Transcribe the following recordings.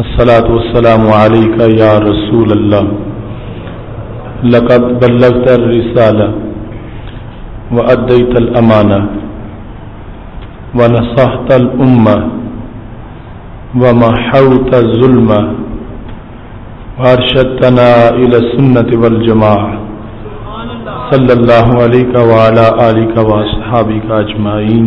असलातम या रसूल अल्लाह लकब बल्लतर रिसाला व अद्दतल अमाना व नसाहतल उम्मा व महत जुल्म वारशतना इल सुन्नत वल जमा सल्लल्लाहु अलैहि व आला आलिका व असहाबिका अजमाइन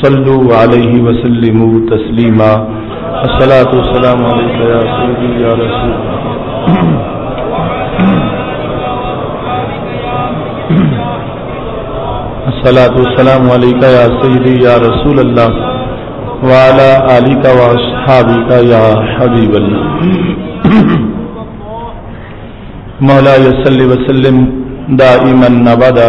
सल्लु अलैहि वसल्लिम तस्लीमा अस्सलातु वस्सलाम अलैका या सय्यदी या रसूल अस्सलातु वस्सलाम अलैका या सय्यदी या रसूल अल्लाह वाला आलिका व असहाबिका या हबीब अल्लाह मौला यसल्लि वसल्लिम दाइमन नबदा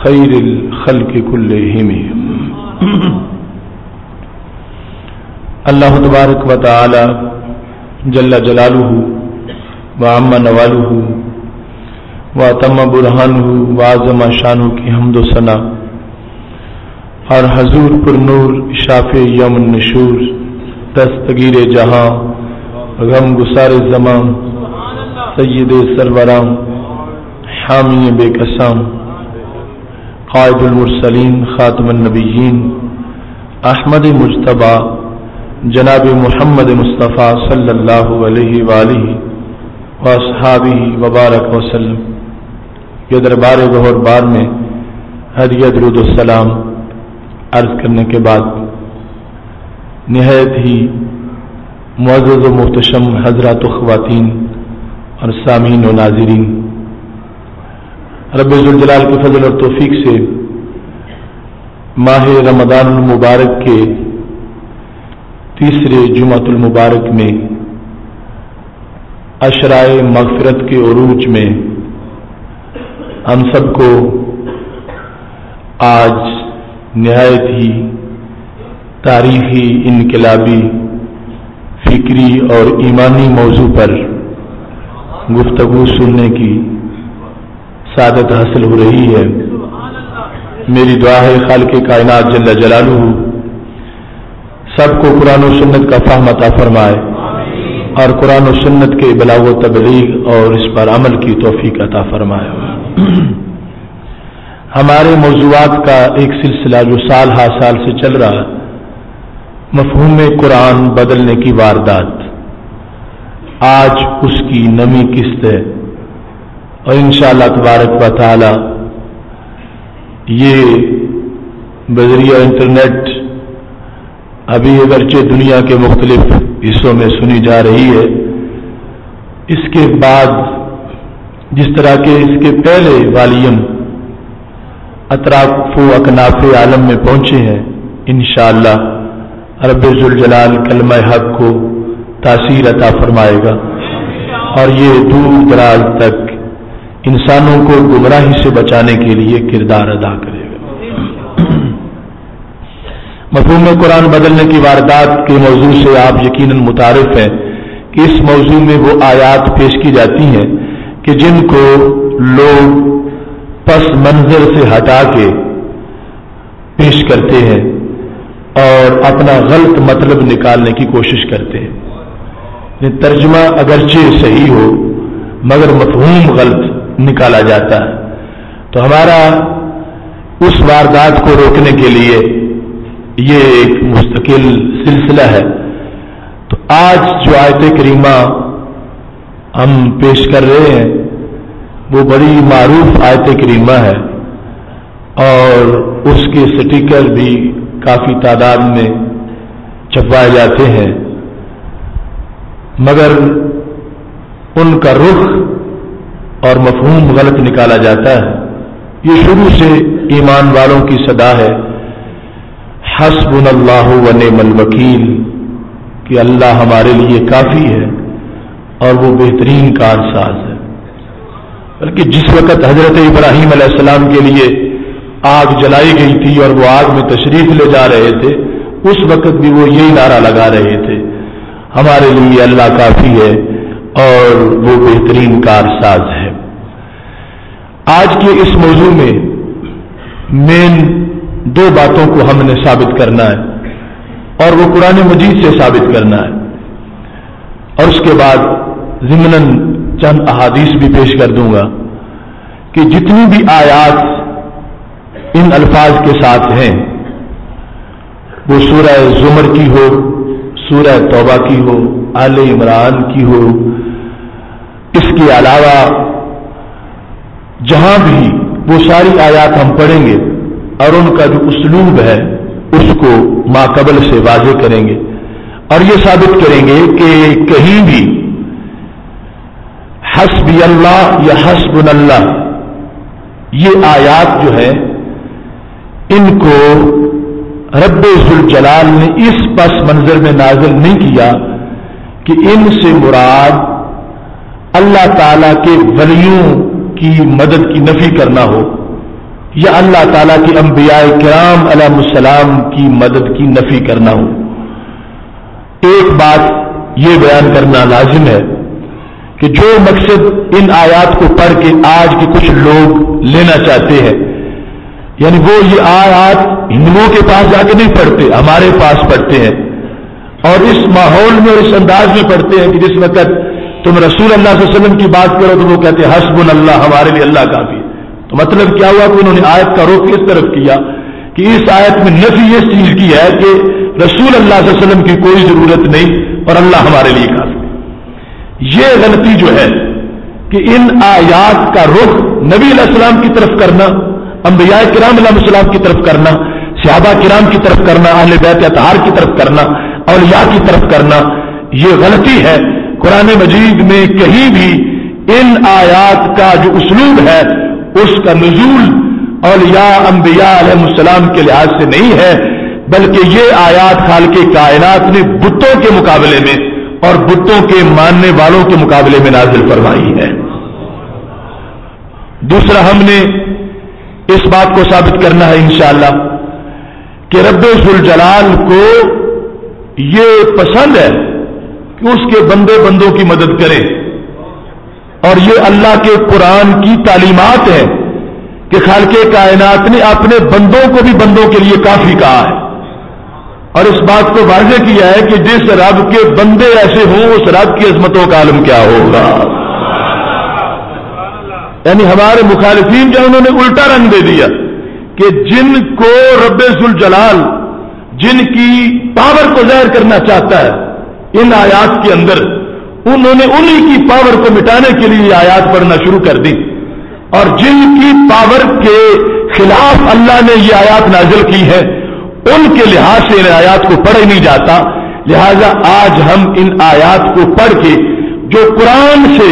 खैर खल के कुल्ले अल्लाह तबारक व ताला जल्ला जलालू व अम्मा नवालू व तम बुरहान व आजमा शानू की हमदो सना। और हजूर पुरनूर शाफ यम नशूर, दस्तगीर जहाँ गम गुसार जमां सैद सरवराम हामी बेकसाम। कायदुलमरसलीन ख़ातमनबीन अहमद मुशतबा जनाब मोहम्मद मुस्तफ़ा सल्लल्लाहु वसहाबी वबारक वसल्लम। ये दरबार गहर बार में हदियत रुदसलाम अर्ज़ करने के बाद नहायत ही मुआज़ मुहतशम हज़रत ख़वातीन और सामीन व नाजरीन रबाल के फजल और तोफ़ीक से माह रमदान मुबारक के तीसरे जुमातुल मुबारक में अशराय मगफरत के अरूज में हम सबको आज नहायत ही तारीखी इनकलाबी फिक्री और ईमानी मौजू पर गुफ्तगु सुनने की सादत हासिल हो रही है। मेरी दुआ है खाल के कायनात जल्ला जलालू सबको कुरान सुन्नत का फाहम अता फरमाए। और कुरान सुन्नत के बलाव तबलीग और इस पर अमल की तोफ़ी अता फरमाए। हमारे मौजूद का एक सिलसिला जो साल हा साल से चल रहा है मफहूम कुरान बदलने की वारदात। आज उसकी नमी किस्त है। और इन तबारक व ताला ये बजरिया इंटरनेट अभी अगरचे दुनिया के मुख्तलिफ़ हिस्सों में सुनी जा रही है। इसके बाद, जिस तरह के इसके पहले वालियम अतराफ अकनाफ आलम में पहुँचे हैं इन रबाल कलम हक को तासीर अता फरमाएगा। और ये दूर दराज तक इंसानों को गुमराही से बचाने के लिए किरदार अदा करेगा। मफहूम कुरान बदलने की वारदात के मौजू से आप यकीन मुतारफ हैं कि इस मौजू में वो आयात पेश की जाती हैं कि जिनको लोग पस मंजर से हटा के पेश करते हैं और अपना गलत मतलब निकालने की कोशिश करते हैं। तर्जमा अगरचे सही हो, मगर मफहूम गलत निकाला जाता है। तो हमारा उस वारदात को रोकने के लिए ये एक मुस्तकिल सिलसिला है। तो आज जो आयत करीमा हम पेश कर रहे हैं, वो बड़ी मारूफ आयत करीमा है और उसके स्टिकर भी काफ़ी तादाद में छपवाए जाते हैं। मगर उनका रुख और मफहूम गलत निकाला जाता है। ये शुरू से ईमान वालों की सदा है। हसबुन अल्लाह वन वकील, कि अल्लाह हमारे लिए काफ़ी है और वो बेहतरीन कारसाज है। बल्कि जिस वक्त हज़रत इब्राहिम सलाम के लिए आग जलाई गई थी और वो आग में तशरीफ़ ले जा रहे थे, उस वक्त भी वो यही नारा लगा रहे थे। हमारे लिए अल्लाह काफ़ी है और वो बेहतरीन कारसाज है। आज के इस मौजू में मेन दो बातों को हमने साबित करना है और वो कुरान मजीद से साबित करना है। और उसके बाद जिमनन चंद अहादीस भी पेश कर दूँगा कि जितनी भी आयात इन अल्फाज के साथ हैं, वो सूरह जुमर की हो, सूरह तौबा की हो, आल इमरान की हो, इसके अलावा जहाँ भी वो सारी आयात हम पढ़ेंगे और उनका जो उसलूब है, उसको माकबल से वाजे करेंगे। और ये साबित करेंगे कि कहीं भी हसबी अल्लाह या हसबुन अल्लाह ये आयात जो है, इनको रब जलाल ने इस पस मंजर में नाजिल नहीं किया कि इनसे मुराद अल्लाह ताला के वलियों की मदद की नफी करना हो, या अल्लाह ताला की अम्बिया कराम अलैहिस्सलाम की मदद की नफी करना हो। एक बात यह बयान करना लाजिम है कि जो मकसद इन आयात को पढ़ के आज के कुछ लोग लेना चाहते हैं, यानी वो ये आयात हिंदुओं के पास जाके नहीं पढ़ते, हमारे पास पढ़ते हैं, और इस माहौल में और इस अंदाज में पढ़ते हैं कि जिस वक्त तुम रसूल अल्लाह वसल्लम की बात करो तो वो कहते हैं हसबुल अल्लाह हमारे लिए अल्लाह काफ़ी तो मतलब क्या हुआ कि उन्होंने आयत का रुख इस तरफ़ किया कि इस आयत में नफी इस चीज़ की है कि रसूल अल्लाह वसल्लम की कोई ज़रूरत नहीं और अल्लाह हमारे लिए काफ़ी ये गलती जो है कि इन आयात का रुख नबी सलाम की तरफ़ करना अम्बिया किराम सलाम की तरफ़ करना सियाबा किराम की तरफ़ करना, अहल बैत अतहार की तरफ़ करना या की तरफ़ करना यह गलती है कुरान मजीद में कहीं भी इन आयात का जो उसलूब है, उसका नजूल और या अम्बिया के लिहाज से नहीं है, बल्कि ये आयात खाल के कायनात ने बुतों के मुकाबले में और बुतों के मानने वालों के मुकाबले में नाजिल फरमाई है। दूसरा हमने इस बात को साबित करना है इंशाला कि रब्बुल जलाल को ये पसंद है कि उसके बंदे बंदों की मदद करें। और ये अल्लाह के कुरान की तालीमत है कि खाल के कायनात ने अपने बंदों को भी बंदों के लिए काफ़ी कहा है। और इस बात को वाजे किया है कि जिस रब के बंदे ऐसे हों, उस रब की अजमतों का आलम क्या होगा? यानी हमारे मुखालिफिन जो उन्होंने उल्टा रंग दे दिया कि जिनको रब्बुल जलाल जिनकी पावर को ज़ाहिर करना चाहता है इन आयात के अंदर उन्होंने उन्हीं की पावर को मिटाने के लिए आयात पढ़ना शुरू कर दी। और जिनकी पावर के खिलाफ अल्लाह ने ये आयात नाजिल की है, उनके लिहाज से इन आयात को पढ़ ही नहीं जाता। लिहाजा आज हम इन आयात को पढ़ के जो कुरान से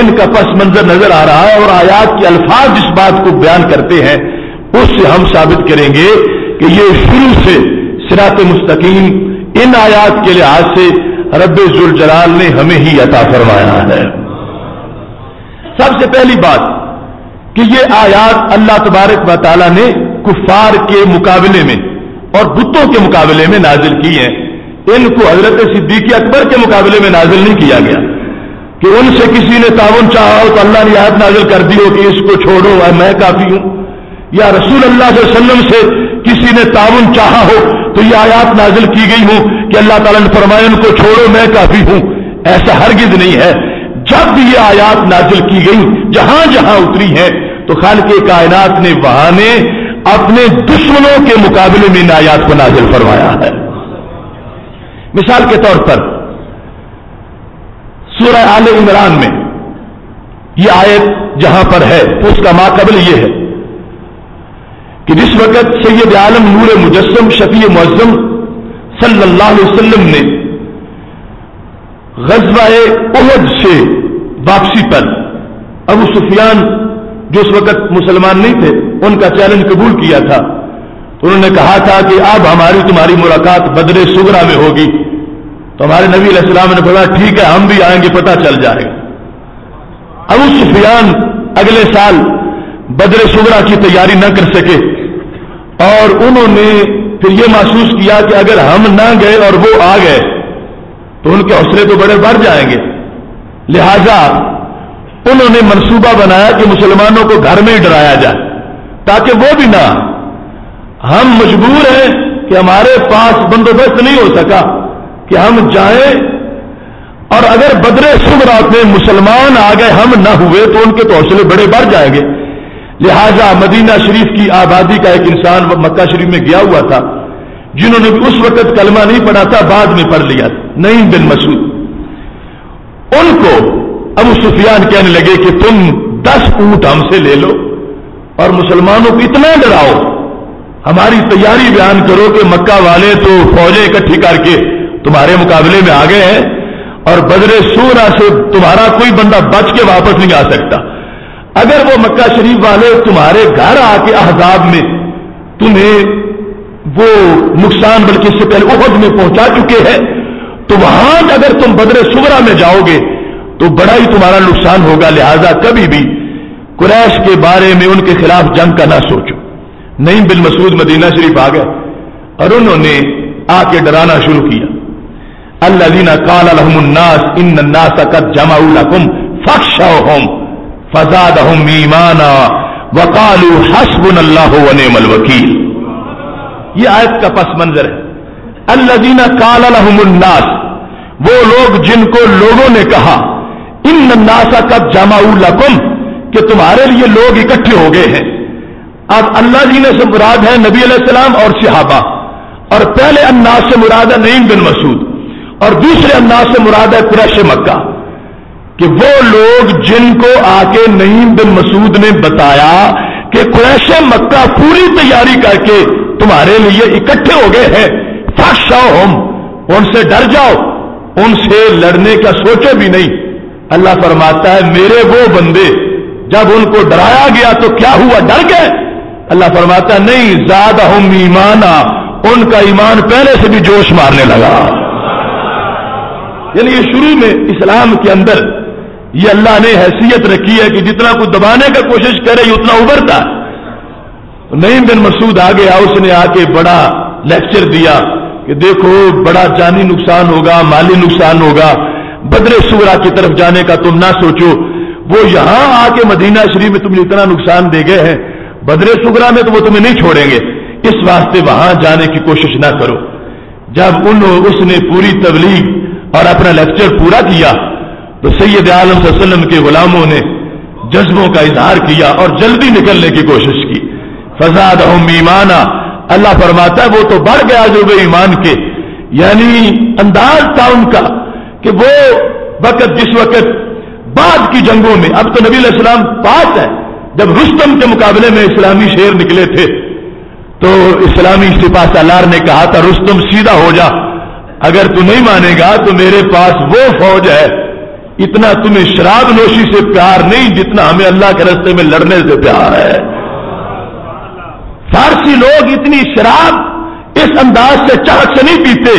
इनका पस मंजर नज़र आ रहा है और आयात के अल्फाज जिस बात को बयान करते हैं, उससे हम साबित करेंगे कि ये शुरू से सिरात मुस्तकीम इन आयात के लिहाज से रब जलाल ने हमें ही अता फरमाया है। सबसे पहली बात कि ये आयात अल्लाह तबारक वाली ने कुफार के मुकाबले में और बुतों के मुकाबले में नाजिल की है। इनको हज़रत सिद्दीक अकबर के मुकाबले में नाजिल नहीं किया गया। कि उनसे किसी ने ताउन चाहा हो तो अल्लाह ने आयत नाजिल कर दी हो कि इसको छोड़ो मैं काफ़ी हूँ। या रसूल अल्लाह से किसी ने ताउन चाहा हो तो यह आयात नाजिल की गई हो कि अल्लाह ताला ने फरमाया उनको छोड़ो, मैं काफ़ी हूँ। ऐसा हरगिज नहीं है। जब भी ये आयात नाजिल की गई, जहाँ जहाँ उतरी है तो खाल के कायनात ने वहाँ ने अपने दुश्मनों के मुकाबले में इन आयात को नाजिल फरमाया है। मिसाल के तौर पर, सूरह आल इमरान में यह आयत जहाँ पर है तो उसका माकबल यह है। कि जिस वक्त सैयद आलम नूर मुजस्म शफी मुजम सल्लल्लाहु अलैहि वसल्लम ने गजबा उहद से वापसी पर, अबू सुफियान, जो उस वक्त मुसलमान नहीं थे, उनका चैलेंज कबूल किया था। उन्होंने कहा था कि अब हमारी तुम्हारी मुलाकात बदरे सुगरा में होगी। तो हमारे नबी अलैहिस्सलाम ने बोला, ठीक है, हम भी आएँगे, पता चल जाएगा। अबू सुफियान अगले साल बदरे सुगरा की तैयारी न कर सके। और उन्होंने फिर यह महसूस किया कि अगर हम ना गए और वो आ गए तो उनके हौसले तो बड़े बढ़ जाएँगे। लिहाजा उन्होंने मंसूबा बनाया कि मुसलमानों को घर में ही डराया जाए, ताकि वो भी ना, हम मजबूर हैं कि हमारे पास बंदोबस्त नहीं हो सका, कि हम जाएँ, और अगर बदरे सुगरात में मुसलमान आ गए, हम न हुए तो उनके तो हौसले बड़े बढ़ जाएँगे। लिहाजा मदीना शरीफ की आबादी का एक इंसान मक्का शरीफ में गया हुआ था, जिन्होंने भी उस वक्त कलमा नहीं पढ़ा था, बाद में पढ़ लिया नहीं बिन मसूद। उनको अबू सुफियान कहने लगे कि तुम दस ऊँट हमसे ले लो और मुसलमानों को इतना डराओ, हमारी तैयारी बयान करो कि मक्का वाले तो फौजें इकट्ठी करके तुम्हारे मुकाबले में आ गए हैं और बदरे सूरा से तुम्हारा कोई बंदा बच के वापस नहीं आ सकता। अगर वो मक्का शरीफ वाले तुम्हारे घर आके अहजाब में तुम्हें वो नुकसान बल्कि इससे पहले उहद में पहुँचा चुके हैं तो वहाँ अगर तुम बदरे सुगरा में जाओगे तो बड़ा ही तुम्हारा नुकसान होगा। लिहाजा कभी भी कुरैश के बारे में उनके खिलाफ जंग का ना सोचो। नहीं बिल मसूद मदीना शरीफ आ गए और उन्होंने आके डराना शुरू किया। अल्लादीना काल अलहमुन्नास इन नास कद जमाउलकुम फख्शहुम फजादहुम ईमाना वकालू हसबुन अल्लाह वनेमल वकील ये आयत का पस मंजर है अल्लादीना काल अलहमुन्नास वो लोग जिनको लोगों ने कहा इन नासा कद जमाउलकुम कि तुम्हारे लिए लोग इकट्ठे हो गए हैं अब अल्लाह जी ने से मुराद है नबी सलाम और सिहाबा और पहले अन्नास से मुराद है नईम बिन मसूद और दूसरे अंदाज से मुराद है कुरैश मक्का कि वो लोग जिनको आके नईम बिन मसूद ने बताया कि कुरैश मक्का पूरी तैयारी करके तुम्हारे लिए इकट्ठे हो गए हैं फाशाओ हम, उनसे डर जाओ, उनसे लड़ने का सोचो भी नहीं। अल्लाह फरमाता है, मेरे वो बंदे, जब उनको डराया गया तो क्या हुआ, डर गए? अल्लाह फरमाता नहीं ज़्यादा हम ईमाना, उनका ईमान पहले से भी जोश मारने लगा। यानी ये शुरू में इस्लाम के अंदर ये अल्लाह ने हैसियत रखी है कि जितना कुछ दबाने का कोशिश करे उतना उभरता। नईम बिन मसूद आ गया उसने आके बड़ा लेक्चर दिया कि देखो, बड़ा जानी नुकसान होगा, माली नुकसान होगा। बदरे सुगरा की तरफ़ जाने का तुम ना सोचो। वो यहाँ आके मदीना शरीफ में तुम्हें इतना नुकसान दे गए हैं। बदरे सुगरा में तो वो तुम्हें नहीं छोड़ेंगे। इस वास्ते वहाँ जाने की कोशिश ना करो। जब उन, उसने पूरी तबलीग और अपना लेक्चर पूरा किया तो सैयद आलम वसल्लम के गुलामों ने जज्बों का इजहार किया और जल्दी निकलने की कोशिश की। फजाद हम ईमाना। अल्लाह फरमाता है, वो तो बढ़ गया जो वे ईमान के। यानी अंदाज था उनका कि वो वक्त जिस वक्त बाद की जंगों में, अब तो नबी सलाम पास है, जब रुस्तम के मुकाबले में इस्लामी शेर निकले थे तो इस्लामी सिपा सालार ने कहा था, रुस्तम सीधा हो जा, अगर तू नहीं मानेगा तो मेरे पास वो फौज है इतना तुम्हें शराब नोशी से प्यार नहीं जितना हमें अल्लाह के रस्ते में लड़ने से प्यार है। फारसी लोग इतनी शराब इस अंदाज से चाहत से नहीं पीते,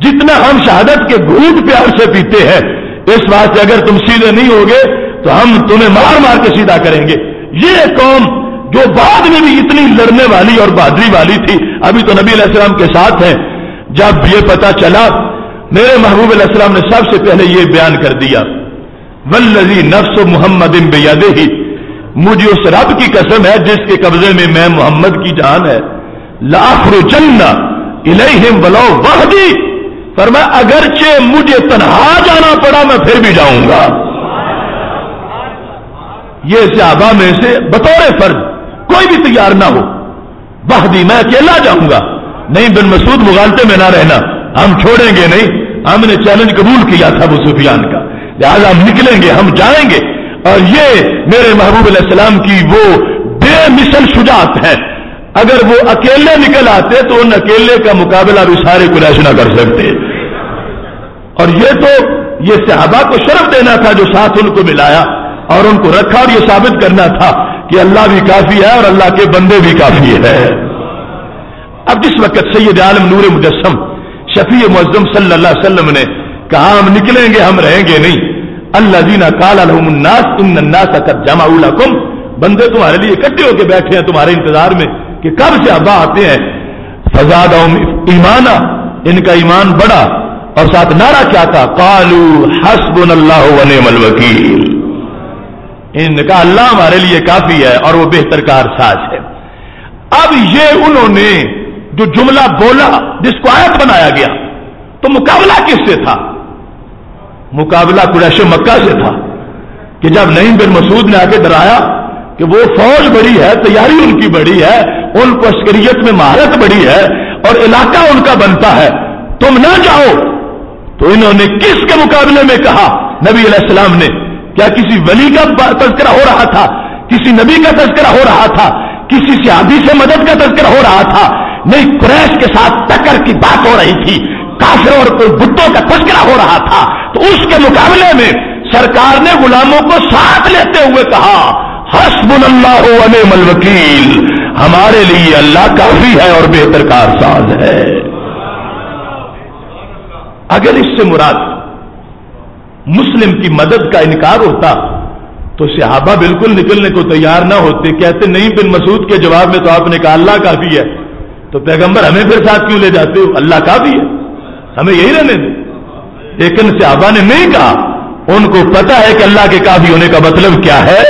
जितना हम शहादत के घूट प्यार से पीते हैं। इस बात से अगर तुम सीधे नहीं होगे तो हम तुम्हें मार मार के सीधा करेंगे। ये कौम जो बाद में भी इतनी लड़ने वाली और बहादरी वाली थी, अभी तो नबी अलैहिस्सलाम के साथ हैं। जब ये पता चला मेरे महबूब अलैहिस्सलाम ने सबसे पहले ये बयान कर दिया, वल्लजी नफ्स मोहम्मद बेयदे ही मुझे उस रब की कसम है जिसके कब्जे में मैं मोहम्मद की जान है। लाखरो जन्ना इलेहिम बलो वहदी। पर मैं अगरचे मुझे तनहा जाना पड़ा, मैं फिर भी जाऊँगा। ये सहाबा में से बतौर फ़र्ज़ कोई भी तैयार ना हो। वहदी, मैं अकेला जाऊँगा। नहीं बिन मसूद मुगालते में ना रहना। हम छोड़ेंगे नहीं। हमने चैलेंज कबूल किया था वो सुफियान का। लिहाजा हम निकलेंगे, हम जाएँगे। और ये मेरे महबूब सलाम की वो बेमिसल शुजात है। अगर वो अकेले निकल आते तो उन अकेले का मुकाबला भी सारे कुरैश ना कर सकते। और ये तो ये सहाबा को शर्फ देना था जो साथ उनको मिलाया और उनको रखा और ये साबित करना था कि अल्लाह भी काफ़ी है और अल्लाह के बंदे भी काफ़ी है। अब जिस वक्त सैयद आलम नूर मुजस्म शफी मुजम सल्लल्लाहु अलैहि वसल्लम ने कहा, हम निकलेंगे, हम रहेंगे नहीं। अल्लाह दीना कालास इन नन्नास जमाउलकुम बंदे तुम्हारे लिए इकट्ठे होकर बैठे हैं, तुम्हारे इंतज़ार में कि कब से अब्बा आते हैं। फजाद ईमाना, इनका ईमान बढ़ा और साथ नारा क्या था? कालू हसबुन अल्लाह वनेमल वकील। इनका अल्लाह हमारे लिए काफ़ी है और वो बेहतर कारसाज है। अब ये उन्होंने जो जुमला बोला जिसको आयत बनाया गया तो मुकाबला किससे था? मुकाबला कुरैश मक्का से था, कि जब नईम बिन मसूद ने आके डराया कि वो फौज बड़ी है, तैयारी उनकी बड़ी है, उनको अस्करियत में महारत बड़ी है, और इलाका उनका बनता है, तुम ना जाओ। तो इन्होंने किसके मुकाबले में कहा? नबी अलैहिस्सलाम ने। क्या किसी वली का तस्करा हो रहा था? किसी नबी का तस्करा हो रहा था? किसी सियादी से मदद का तस्करा हो रहा था? नहीं, कुरैश के साथ टक्कर की बात हो रही थी। काफिर और कोई बुद्धों का तस्करा हो रहा था। तो उसके मुकाबले में सरकार ने गुलामों को साथ लेते हुए कहा हसबुल्लाह वकील, हमारे लिए अल्लाह काफ़ी है और बेहतर कारसाज है। अगर इससे मुराद मुस्लिम की मदद का इनकार होता तो सहाबा बिल्कुल निकलने को तैयार ना होते। कहते, नहीं, बिन मसूद के जवाब में तो आपने कहा, अल्लाह काफ़ी है। तो पैगंबर हमें फिर साथ क्यों ले जाते हो? अल्लाह काफ़ी है। हमें यही रहने दे। लेकिन सहाबा ने नहीं कहा। उनको पता है कि अल्लाह के काफ़ी होने का मतलब क्या है।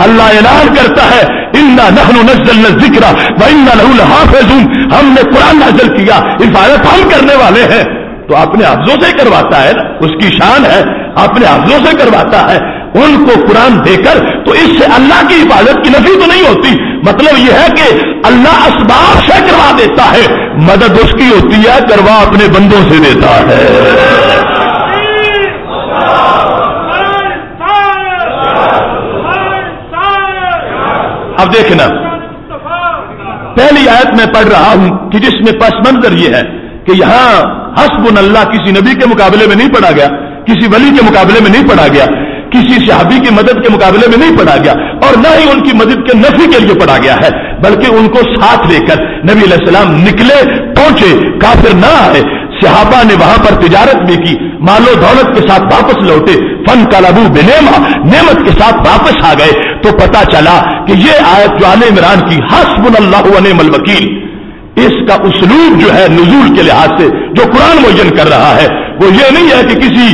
अल्लाह ऐलान करता है, इन्ना नहनु नजल जिक्रा व इन्ना लहुल हाफिजुन हमने कुरान नाजल किया, हिफाजत हम करने वाले हैं। तो अपने हफ्जों से करवाता है ना? उसकी शान है। अपने हफ्जों से करवाता है। उनको कुरान देकर तो इससे अल्लाह की हिफाजत की नफी तो नहीं होती। मतलब यह है कि अल्लाह असबाब से करवा देता है। मदद उसकी होती है करवा अपने बंदों से देता है। अब देखना पहली आयत में पढ़ रहा हूँ कि जिसमें पस मंजर यह है कि यहाँ हसबुन अल्लाह किसी नबी के मुकाबले में नहीं पढ़ा गया, किसी वली के मुकाबले में नहीं पढ़ा गया। किसी शहाबी की मदद के मुकाबले में नहीं पढ़ा गया और न ही उनकी मदद के नफी के लिए पढ़ा गया है, बल्कि उनको साथ लेकर नबी सलाम निकले, पहुँचे, काफिर ना आए। सहाबा ने वहाँ पर तिजारत भी की, मालो दौलत के साथ वापस लौटे, फन कलाबू बेनेमा, नेमत के साथ वापस आ गए। तो पता चला कि ये आयत जो आल इमरान की हसबुल अल्लाह वकील, इसका उसलूब जो है, नजूल के लिहाज से, जो कुरान मोजन कर रहा है, वो ये नहीं है कि किसी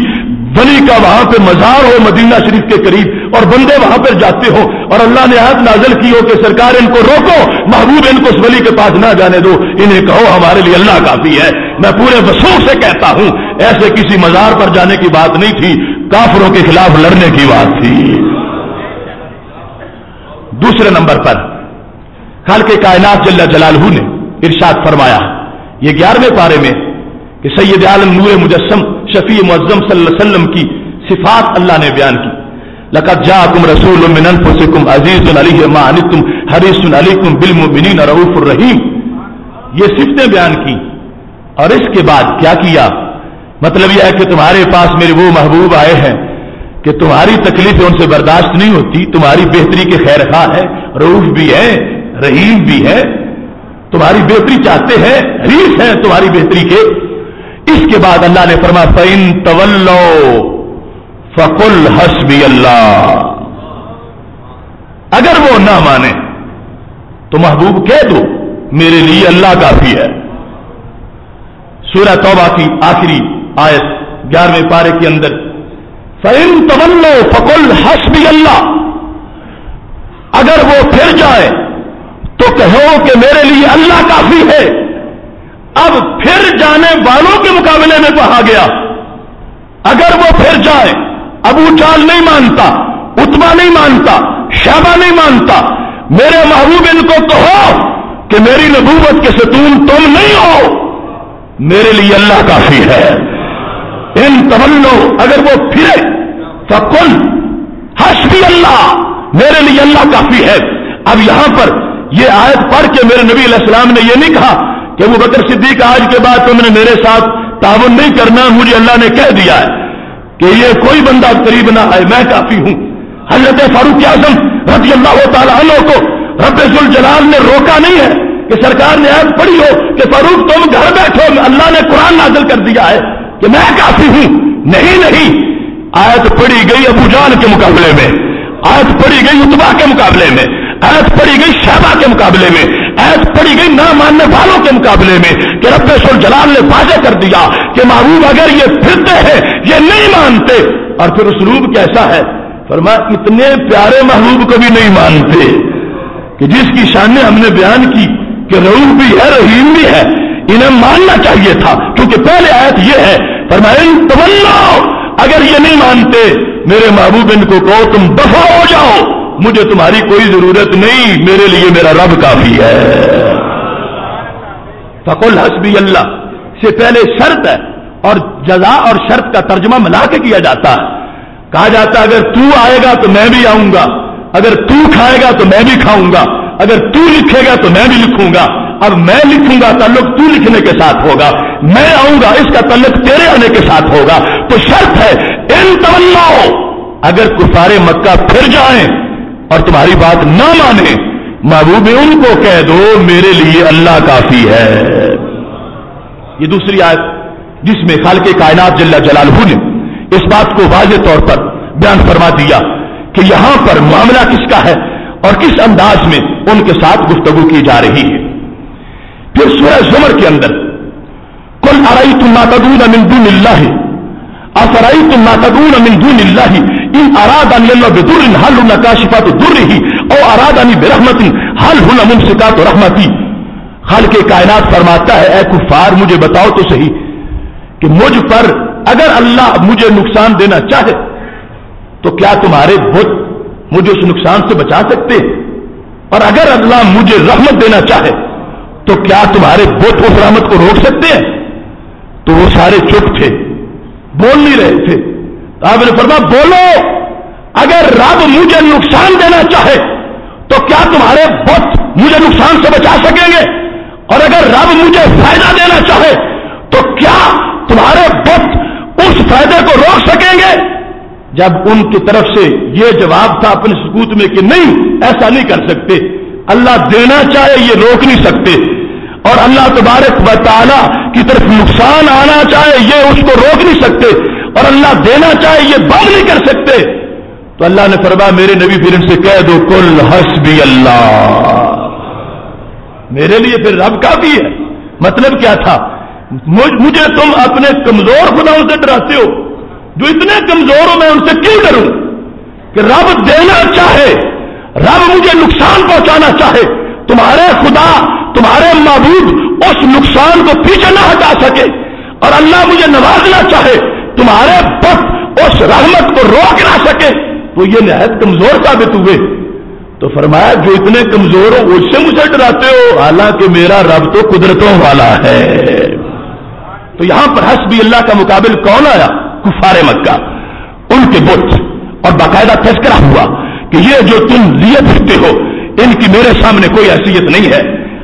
वली का वहाँ पे मजार हो मदीना शरीफ के करीब, और बंदे वहाँ पर जाते हो, और अल्लाह ने हाथ नाजल की हो कि सरकार इनको रोको, महबूब इनको उस वली के पास ना जाने दो, इन्हें कहो हमारे लिए अल्लाह काफ़ी है। मैं पूरे वसूख से कहता हूँ, ऐसे किसी मजार पर जाने की बात नहीं थी, काफरों के खिलाफ लड़ने की बात थी। दूसरे नंबर पर, खाल के कायनात जल्ला जलालहू ने इर्शाद फरमाया, ये ग्यारहवें पारे में, कि सैयद आलम नूर मुजस्म शफी मुजम सल्लम की सिफात अल्लाह ने बयान की। लकत जाकुम रसूल मिनफुसकुम अज़ीज़ अली मानितुम अलीकुम बिलमिन रऊफ रहीम। ये सिफतें बयान की। और इसके बाद क्या किया? मतलब यह है कि तुम्हारे पास मेरे वो महबूब आए हैं कि तुम्हारी तकलीफें उनसे बर्दाश्त नहीं होती, तुम्हारी बेहतरी के खैर खा है, रऊफ भी है, रहीम भी है, तुम्हारी बेहतरी चाहते हैं रीस है तुम्हारी बेहतरी के। इसके बाद अल्लाह ने फरमा फ़ैन तवल्लो, फकुल हसबी अल्लाह। अगर वो ना माने तो महबूब कह दो, मेरे लिए अल्लाह काफ़ी है। सूरह तौबा की आखिरी आयत, ग्यारहवें पारे के अंदर फ़िन तवल्लो, फकुल हसबी अल्लाह। अगर वो फिर जाए तो कहो कि मेरे लिए अल्लाह काफ़ी है। अब फिर जाने वालों के मुकाबले में कहा गया। अगर वो फिर जाए, अबू चाल नहीं मानता, उतमा नहीं मानता, शाबा नहीं मानता। मेरे महबूब इनको कहो कि मेरी नबूवत के सतून तुम नहीं हो। मेरे लिए अल्लाह काफ़ी है। इन तमन्नो, अगर वो फिरे तो कुल हस भी अल्लाह, मेरे लिए अल्लाह काफ़ी है। अब यहाँ पर यह आयत पढ़ के मेरे नबी ने यह नहीं कहा कि वो बकर सिद्दीक आज के बाद तुमने मेरे साथ ताउन नहीं करना, मुझे अल्लाह ने कह दिया है कि ये कोई बंदा करीब ना आए। मैं काफ़ी हूँ। हज़रत फारूक आज़म रज़ी अल्लाह तला को रबुल जलाल ने रोका नहीं है कि सरकार ने आज पढ़ी हो कि फारूक, तुम घर बैठो, अल्लाह ने कुरान नाजिल कर दिया है कि मैं काफ़ी हूँ। नहीं नहीं। आयत पढ़ी गई अबू जान के मुकाबले में, आयत पढ़ी गई उतबा के मुकाबले में, आयत पढ़ी गई शहबा के मुकाबले में। आयत पढ़ी गई ना मानने वालों के मुकाबले में कि रब्बेश्वर जलाल ने वाजे कर दिया कि महबूब अगर ये फिरते हैं, ये नहीं मानते, और फिर उसलूब कैसा है? फरमा, इतने प्यारे महबूब को भी नहीं मानते कि जिसकी शान हमने बयान की कि रूह भी है, रहीम भी है, इन्हें मानना चाहिए था, क्योंकि पहले आयत ये है, फरमा, इन तमन्ना अगर ये नहीं मानते, मेरे महबूब इनको कहो, तुम दफ़ा हो जाओ। मुझे तुम्हारी कोई ज़रूरत नहीं, मेरे लिए मेरा रब काफ़ी है। फकुल हसबी अल्लाह से पहले शर्त है और जजा और शर्त का तर्जमा मिला के किया जाता है। कहा जाता है, अगर तू आएगा तो मैं भी आऊँगा, अगर तू खाएगा तो मैं भी खाऊँगा, अगर तू लिखेगा तो मैं भी लिखूँगा। अब मैं लिखूँगा, तल्लुक तू लिखने के साथ होगा, मैं आऊँगा, इसका तल्लुक तेरे आने के साथ होगा। तो शर्त है, इन तमन्नाओ, अगर कुफारे मक्का फिर जाएँ और तुम्हारी बात ना माने, महबूब उनको कह दो, मेरे लिए अल्लाह काफ़ी है। ये दूसरी आयत, जिसमें खाल के कायनात जल्ला जलालहू ने इस बात को वाज तौर पर बयान फरमा दिया कि यहाँ पर मामला किसका है और किस अंदाज में उनके साथ गुफ्तगु की जा रही है। फिर सूरह जुमर के अंदर, कुल अरई तुम नातदून मिंदू मिल्ला है असरई तुम नातदून मिंदू इन अरादानी बेदुर हल नकाशिफा तो दुर ही और अरादानी बेरहमती हल हुल मुमसिका तो रहमती हल के कायनात फरमाता है ए कुफार मुझे बताओ तो सही कि मुझ पर अगर अल्लाह मुझे नुकसान देना चाहे तो क्या तुम्हारे बुत मुझे उस नुकसान से बचा सकते और अगर अल्लाह मुझे रहमत देना चाहे तो क्या तुम्हारे बुत उस रहमत को रोक सकते हैं तो वो सारे चुप थे बोल नहीं रहे थे। आपने फरमा बोलो, अगर रब मुझे नुकसान देना चाहे तो क्या तुम्हारे बुत मुझे नुकसान से बचा सकेंगे? और अगर रब मुझे फ़ायदा देना चाहे तो क्या तुम्हारे बुत उस फ़ायदे को रोक सकेंगे? जब उनकी तरफ़ से यह जवाब था अपने सबूत में कि नहीं, ऐसा नहीं कर सकते। अल्लाह देना चाहे, ये रोक नहीं सकते। और अल्लाह तबारक वाली की तरफ़ नुकसान आना चाहे, ये उसको रोक नहीं सकते। और अल्लाह देना चाहे, ये बंद नहीं कर सकते। तो अल्लाह ने फरमा मेरे नबी फिर इनसे कह दो, कुल हस भी अल्लाह। मेरे लिए फिर रब का भी है। मतलब क्या था? मुझे तुम अपने कमज़ोर खुदाओं से डराते हो। जो इतने कमज़ोर हो, मैं उनसे क्यों डरूं? कि रब देना चाहे, रब मुझे नुकसान पहुंचाना चाहे, तुम्हारे खुदा तुम्हारे महबूब उस नुकसान को पीछे ना हटा सके। और अल्लाह मुझे नवाजना चाहे, तुम्हारे पथ उस रहमत को रोक ना सके। तो ये नहायत कमज़ोर साबित हुए। तो फरमाया, जो इतने कमज़ोर हो, उससे मुझे डराते हो। हालाँकि मेरा रब तो कुदरतों वाला है। तो यहाँ पर हसबी अल्लाह का मुकाबिल कौन आया? कुफारे मक्का। उनके बुत और बाकायदा तस्करा हुआ कि ये जो तुम लिए फिरते हो, इनकी मेरे सामने कोई हैसियत नहीं है।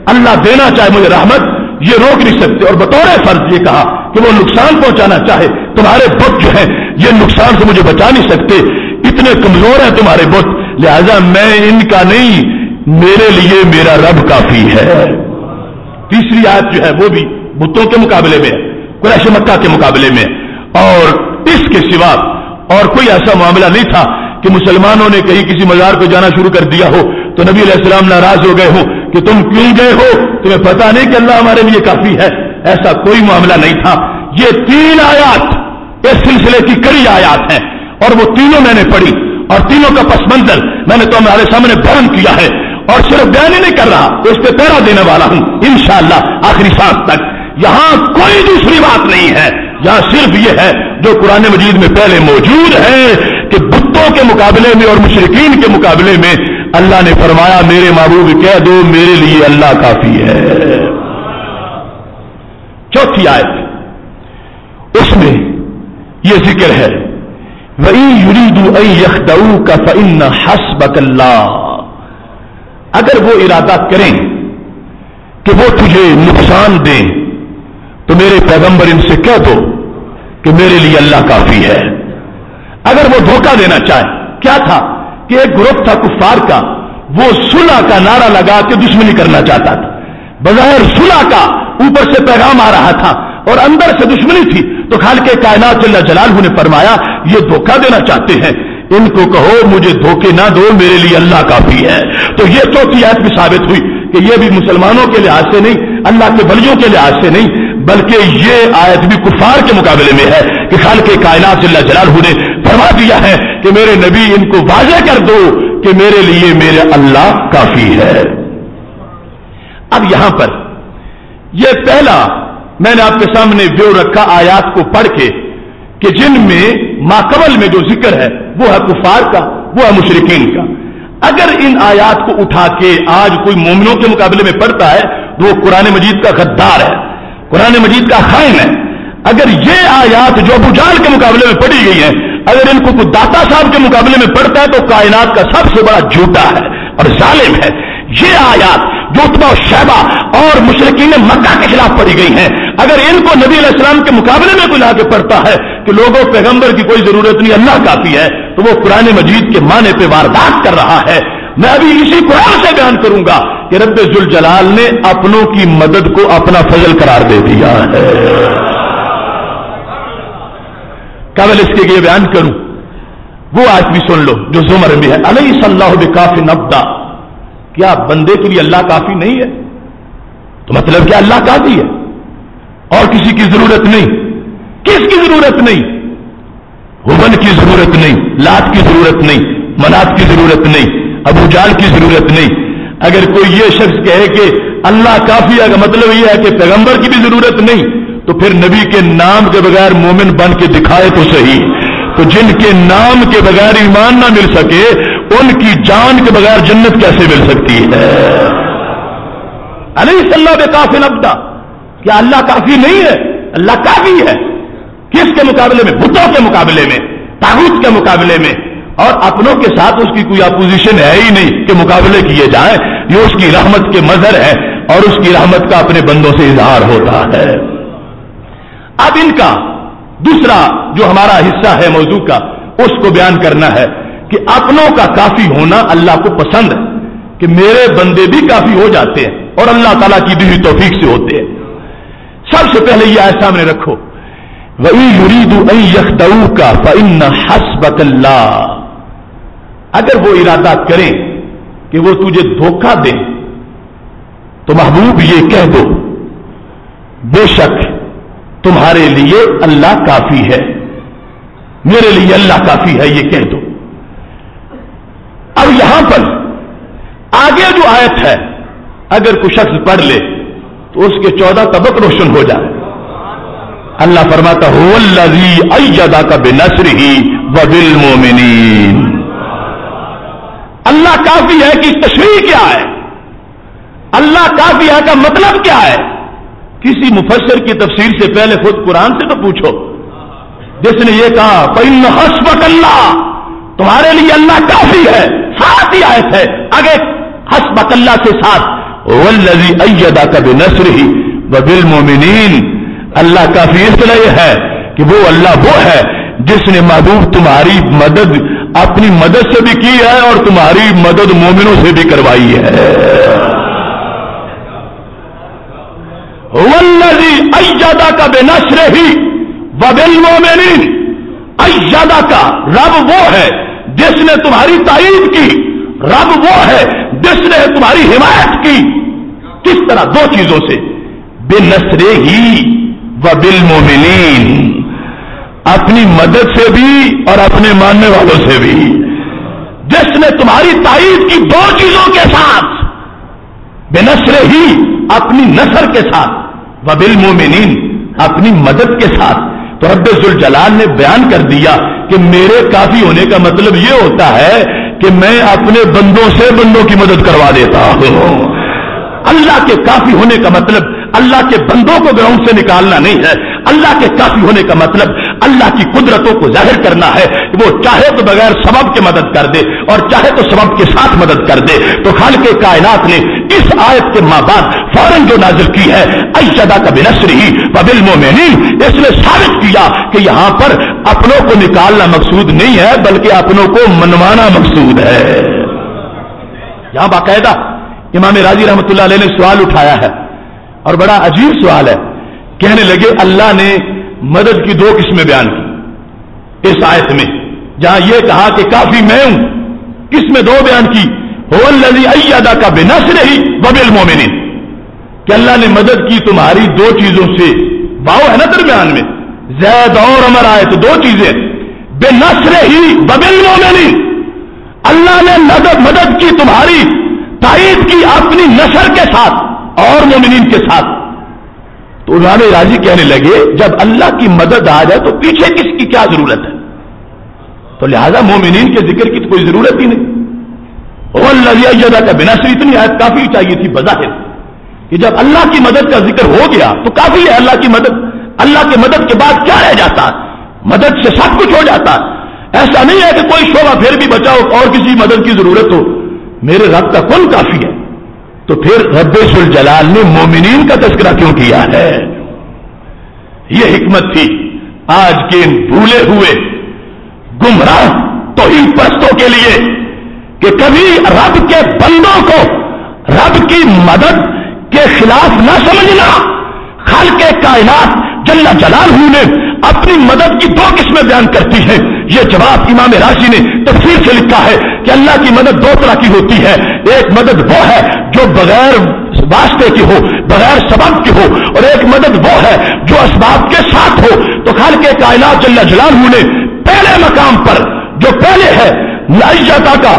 अल्लाह देना चाहे मुझे रहमत, ये रोक नहीं सकते। और बतौर फ़र्ज़ ये कहा कि वो नुकसान पहुंचाना चाहे, तुम्हारे बुत जो है, ये नुकसान से मुझे बचा नहीं सकते। इतने कमज़ोर है तुम्हारे बुत। लिहाजा मैं इनका नहीं, मेरे लिए मेरा रब काफ़ी है। तीसरी आयत जो है, वो भी बुतों के मुकाबले में कुरैश मक्का के मुकाबले में। और इसके सिवा और कोई ऐसा मामला नहीं था कि मुसलमानों ने कहीं किसी मजार पर जाना शुरू कर दिया हो तो नबी सलाम नाराज़ हो गए हो। कि तुम क्यों गए हो? तुम्हें पता नहीं कि अल्लाह हमारे लिए काफ़ी है। ऐसा कोई मामला नहीं था। ये तीन आयात इस सिलसिले की कड़ी आयात है और वो तीनों मैंने पढ़ी और तीनों का पस मंजर मैंने तो हमारे सामने बयान किया है। और सिर्फ़ बयान ही नहीं कर रहा इस पर पैरा देने वाला हूँ इंशाला आखिरी सांस तक। यहाँ कोई दूसरी बात नहीं है। यहाँ सिर्फ़ यह है, जो कुरान मजीद में पहले मौजूद है कि बुतों के मुकाबले में और मुशरकिन के मुकाबले में अल्लाह ने फरमाया, मेरे महबूब, कह दो, मेरे लिए अल्लाह काफ़ी है। चौथी आयत। उसमें यह ज़िक्र है, वही युरीदू यखदऊ का फ़िन हसबकल्ला अगर वो इरादा करें कि वो तुझे नुकसान दें तो मेरे पैगंबर इनसे कह दो कि मेरे लिए अल्लाह काफ़ी है। अगर वो धोखा देना चाहे, क्या था? कि एक ग्रुप था कुफार का, वो सुलह का नारा लगा के दुश्मनी करना चाहता था। बजाय सुलह का ऊपर से पैगाम आ रहा था और अंदर से दुश्मनी थी। तो खाल के कायनात जलाल ने फरमाया, ये धोखा देना चाहते हैं। इनको कहो, मुझे धोखे ना दो, मेरे लिए अल्लाह काफ़ी है। तो ये चौथी आयत भी साबित हुई कि ये भी मुसलमानों के लिहाज से नहीं, अल्लाह के बलियों के लिहाज से नहीं, बल्कि ये आयत भी कुफार के मुकाबले में है कि खाल के कायनात जलाल ने फरमा दिया है कि मेरे नबी इनको वाजे कर दो कि मेरे लिए मेरे अल्लाह काफ़ी है। अब यहाँ पर यह पहला मैंने आपके सामने व्यू रखा आयात को पढ़ के कि जिनमें माकबल में जो ज़िक्र है, वो है कुफार का, वो है मुशरकिन का। अगर इन आयात को उठा के आज कोई मोमिनों के मुकाबले में पढ़ता है तो वो कुरान मजीद का गद्दार है, कुरान मजीद का खाइन है। अगर ये आयात जो अबूजाल के मुकाबले में पढ़ी गई है अगर इनको कोई दाता साहब के मुकाबले में पड़ता है तो कायनात का सबसे बड़ा झूठा है और जालिम है। ये आयात जो उत्मा शहबा और मुशरकिन मक्का के खिलाफ पड़ी गई हैं। अगर इनको नबी अलैहिस्सलाम के मुकाबले में कोई लाके पढ़ता है कि लोगों पैगंबर की कोई ज़रूरत नहीं, अल्लाह काफ़ी है तो वो पुराने मजीद के माने पे वारदात कर रहा है। मैं अभी इसी कुरान से बयान करूँगा कि रब जुल जलाल ने अपनों की मदद को अपना फजल करार दे दिया है। कबल इसके लिए बयान करूँ। वो आज भी सुन लो, जो जुमर में है। अलई सल्लाह काफ़ी नब्दा। क्या बंदे के लिए अल्लाह काफ़ी नहीं है? तो मतलब क्या अल्लाह काफ़ी है? और किसी की ज़रूरत नहीं। किसकी ज़रूरत नहीं? हुबन की ज़रूरत नहीं, लात की ज़रूरत नहीं, मनात की ज़रूरत नहीं अबूजाल की ज़रूरत नहीं। अगर कोई ये शख्स कहे कि अल्लाह काफ़ी है का मतलब यह है कि पैगंबर की भी ज़रूरत नहीं। तो फिर नबी के नाम के बगैर मोमिन बन के दिखाए तो सही। तो जिनके नाम के बगैर ईमान ना मिल सके, उनकी जान के बगैर जन्नत कैसे मिल सकती है? अली सल्ला काफ़ी नब्दा क्या अल्लाह काफ़ी नहीं है? अल्लाह काफ़ी है। किसके मुकाबले में? बुतों के मुकाबले में ताबूत के मुकाबले में। और अपनों के साथ उसकी कोई अपोजिशन है ही नहीं कि मुकाबले किए जाए। ये उसकी रहमत के मजहर है और उसकी रहमत का अपने बंदों से इजहार होता है। अब इनका दूसरा जो हमारा हिस्सा है मौजू का, उसको बयान करना है कि अपनों का काफ़ी होना अल्लाह को पसंद है, कि मेरे बंदे भी काफ़ी हो जाते हैं और अल्लाह ताला की दी तोफीक से होते हैं। सबसे पहले यह आय सामने रखो। वही युरीदू यखदऊ का फ़िन हसबकल्ला। अगर वो इरादा करें कि वो तुझे धोखा दे तो महबूब ये कह दो, बेशक तुम्हारे लिए अल्लाह काफ़ी है। मेरे लिए अल्लाह काफ़ी है, ये कह दो। अब यहाँ पर आगे जो आयत है, अगर कोई शख्स पढ़ ले तो उसके चौदह तबक रोशन हो जाए। अल्लाह फरमाता हो लजी अयदा का बेनसर ही व बिल मोमिन अल्लाह काफ़ी है कि तशरी क्या है? अल्लाह काफ़ी है का मतलब क्या है? किसी मुफसर की तफसीर से पहले खुद कुरान से तो पूछो। जिसने ये कहा पैन हसबक अल्लाह तुम्हारे लिए अल्लाह काफ़ी है साथ ही आयत है, आगे हसबक अल्लाह से साथ, वल्लजी अयदा कब नसर ही बिल मोमिन अल्लाह काफ़ी इसलिए है कि वो अल्लाह वो है जिसने महबूब तुम्हारी मदद, अपनी मदद से भी की है और तुम्हारी मदद मोमिनों से भी करवाई है। अयदा का बेनसर ही बिल मोमिन अयदा का रब वो है, जिसने तुम्हारी तारीफ़ की। रब वो है, जिसने तुम्हारी हिमायत की। किस तरह? दो चीज़ों से। बेनसरे ही बिल मोमिन अपनी मदद से भी और अपने मानने वालों से भी। जिसने तुम्हारी तारीफ़ की दो चीज़ों के साथ। बेनसरे ही, अपनी नसर के साथ। वबिल मोमिनीन अपनी मदद के साथ। तो रब्बुल जलाल ने बयान कर दिया कि मेरे काफ़ी होने का मतलब यह होता है कि मैं अपने बंदों से बंदों की मदद करवा देता हूँ। अल्लाह के काफ़ी होने का मतलब अल्लाह के बंदों को ग्राउंड से निकालना नहीं है। अल्लाह के काफ़ी होने का मतलब अल्लाह की कुदरतों को ज़ाहिर करना है वो चाहे तो बगैर सबब के मदद कर दे और चाहे तो सबब के साथ मदद कर दे। तो खाल के कायनात ने इस आयत के माँ बाद फ़ौरन जो नाजिल की है अयदा का बिनसरी ही बबिल मोमिनी इसने साबित किया कि यहाँ पर अपनों को निकालना मकसूद नहीं है, बल्कि अपनों को मनवाना मकसूद है। यहाँ बाकायदा इमाम राज़ी रहमत ने सवाल उठाया है, और बड़ा अजीब सवाल है। कहने लगे, अल्लाह ने मदद की दो किस्में बयान की इस आयत में, जहाँ यह कहा कि काफ़ी मैं हूँ। किसमें दो बयान की होल्लजी अयदा का बेनसर ही बबिल मोमिन कि अल्लाह ने मदद की तुम्हारी दो चीज़ों से। बाओ है ना दरमियान में? जैद और अमर आए तो दो चीज़ें। बेनसर ही बबिल मोमिन। अल्लाह ने मदद मदद की तुम्हारी, तारीफ़ की अपनी नसर के साथ और मोमिन के साथ। तो उन्होंने राज़ी कहने लगे, जब अल्लाह की मदद आ जाए तो पीछे किसकी क्या ज़रूरत है? तो लिहाजा मोमिन के ज़िक्र की तो कोई ज़रूरत ही नहीं। अल्लाह का बिना से इतनी आयत काफ़ी चाहिए थी, बजाहिर। कि जब अल्लाह की मदद का ज़िक्र हो गया तो काफ़ी है अल्लाह की मदद। अल्लाह की मदद के बाद क्या रह जाता? मदद से सब कुछ हो जाता। ऐसा नहीं है कि कोई शोभा फिर भी बचाओ, और किसी मदद की ज़रूरत हो। मेरे रब का कौन काफ़ी है। तो फिर रब्बुल जलाल ने मोमिनीन का तस्करा क्यों किया है? यह हिकमत थी। आज के इन भूले हुए, गुमराह तो ही परस्तों के लिए, कि कभी रब के बंदों को, रब की मदद के खिलाफ न समझना। खल के कायनात जल्ला जलाल ने अपनी मदद की दो किस्में बयान करती हैं। यह जवाब इमाम राशि ने तफसीर से लिखा है कि अल्लाह की मदद दो तरह की होती है। एक मदद वो है जो बगैर वास्ते की हो, बगैर सबब की हो, और एक मदद वो है जो इसबाब के साथ हो। तो खाल के कायनात जल्ला जलाल ने पहले मकाम पर, जो पहले है नाइजाता का